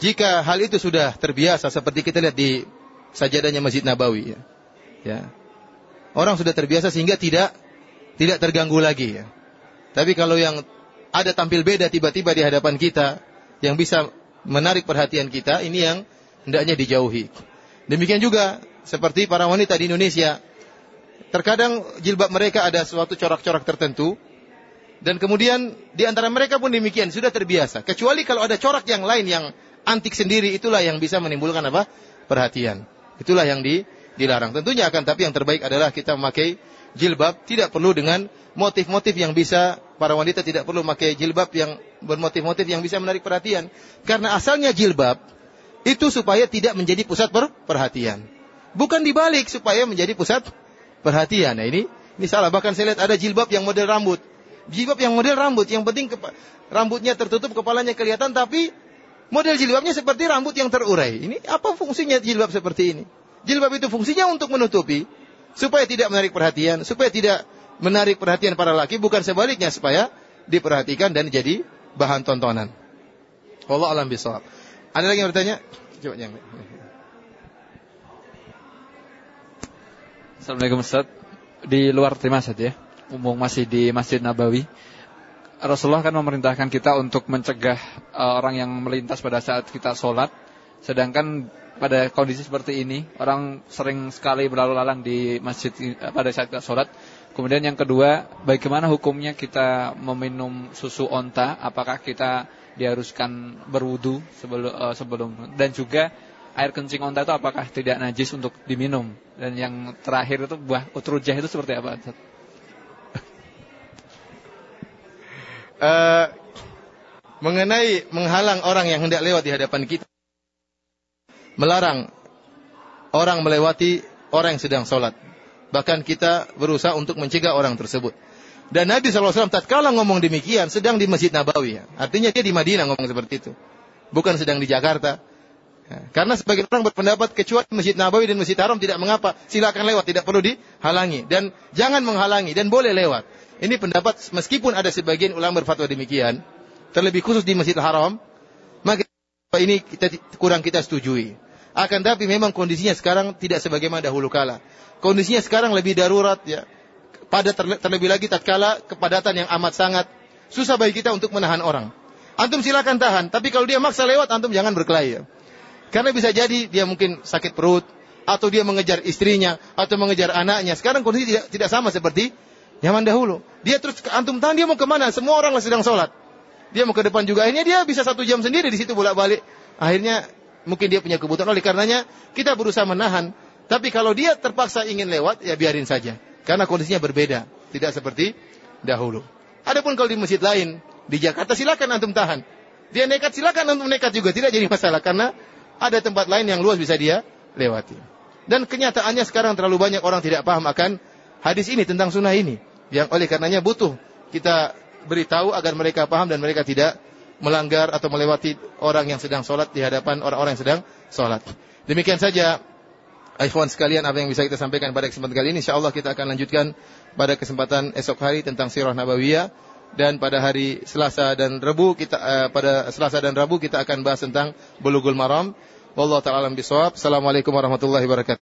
jika hal itu sudah terbiasa seperti kita lihat di sajadahnya Masjid Nabawi ya. ya. Orang sudah terbiasa sehingga tidak tidak terganggu lagi ya. Tapi kalau yang ada tampil beda tiba-tiba di hadapan kita yang bisa menarik perhatian kita, ini yang hendaknya dijauhi. Demikian juga seperti para wanita di Indonesia. Terkadang jilbab mereka ada suatu corak-corak tertentu dan kemudian di antara mereka pun demikian sudah terbiasa. Kecuali kalau ada corak yang lain yang antik sendiri itulah yang bisa menimbulkan apa? perhatian. Itulah yang di, dilarang. Tentunya akan tapi yang terbaik adalah kita memakai jilbab tidak perlu dengan motif-motif yang bisa para wanita tidak perlu memakai jilbab yang bermotif-motif yang bisa menarik perhatian. Karena asalnya jilbab itu supaya tidak menjadi pusat per perhatian. Bukan dibalik supaya menjadi pusat perhatian. Nah ini ini salah. Bahkan saya lihat ada jilbab yang model rambut. Jilbab yang model rambut. Yang penting rambutnya tertutup, kepalanya kelihatan. Tapi model jilbabnya seperti rambut yang terurai. Ini apa fungsinya jilbab seperti ini? Jilbab itu fungsinya untuk menutupi supaya tidak menarik perhatian, supaya tidak menarik perhatian para laki, bukan sebaliknya supaya diperhatikan dan jadi bahan tontonan. Allah alam bisawab. Ada lagi yang bertanya? Coba yang. Assalamualaikum Ustaz. Di luar tema saja ya. Umum masih di Masjid Nabawi. Rasulullah kan memerintahkan kita untuk mencegah uh, orang yang melintas pada saat kita sholat. Sedangkan pada kondisi seperti ini orang sering sekali berlalu lalang di masjid eh, pada saat kita sholat. Kemudian yang kedua, bagaimana hukumnya kita meminum susu onta? Apakah kita diharuskan berwudu sebelum, uh, sebelum dan juga air kencing onta itu apakah tidak najis untuk diminum? Dan yang terakhir itu buah utrujah itu seperti apa? Uh, mengenai menghalang orang yang hendak lewat di hadapan kita melarang orang melewati orang yang sedang sholat. Bahkan kita berusaha untuk mencegah orang tersebut. Dan Nabi SAW tatkala ngomong demikian sedang di Masjid Nabawi. Ya. Artinya dia di Madinah ngomong seperti itu. Bukan sedang di Jakarta. Ya. Karena sebagian orang berpendapat kecuali Masjid Nabawi dan Masjid Haram tidak mengapa. Silakan lewat, tidak perlu dihalangi. Dan jangan menghalangi dan boleh lewat. Ini pendapat meskipun ada sebagian ulama berfatwa demikian. Terlebih khusus di Masjid Haram. Maka ini kita kurang kita setujui. Akan tapi memang kondisinya sekarang tidak sebagaimana dahulu kala. Kondisinya sekarang lebih darurat ya. Pada terlebih lagi tatkala kepadatan yang amat sangat susah bagi kita untuk menahan orang. Antum silakan tahan, tapi kalau dia maksa lewat antum jangan berkelahi ya. Karena bisa jadi dia mungkin sakit perut atau dia mengejar istrinya atau mengejar anaknya. Sekarang kondisi tidak, tidak sama seperti zaman dahulu. Dia terus antum tahan dia mau ke mana? Semua orang sedang sholat. Dia mau ke depan juga. Akhirnya dia bisa satu jam sendiri di situ bolak-balik. Akhirnya mungkin dia punya kebutuhan. Oleh karenanya kita berusaha menahan. Tapi kalau dia terpaksa ingin lewat, ya biarin saja. Karena kondisinya berbeda. Tidak seperti dahulu. Adapun kalau di masjid lain, di Jakarta silakan antum tahan. Dia nekat silakan antum nekat juga. Tidak jadi masalah. Karena ada tempat lain yang luas bisa dia lewati. Dan kenyataannya sekarang terlalu banyak orang tidak paham akan hadis ini tentang sunnah ini. Yang oleh karenanya butuh kita beritahu agar mereka paham dan mereka tidak melanggar atau melewati orang yang sedang sholat di hadapan orang-orang yang sedang sholat. Demikian saja, ikhwan sekalian, apa yang bisa kita sampaikan pada kesempatan kali ini. InsyaAllah kita akan lanjutkan pada kesempatan esok hari tentang sirah nabawiyah. Dan pada hari Selasa dan Rabu kita eh, pada Selasa dan Rabu kita akan bahas tentang Bulughul Maram. Wallahu taala alam bisawab. Assalamualaikum warahmatullahi wabarakatuh.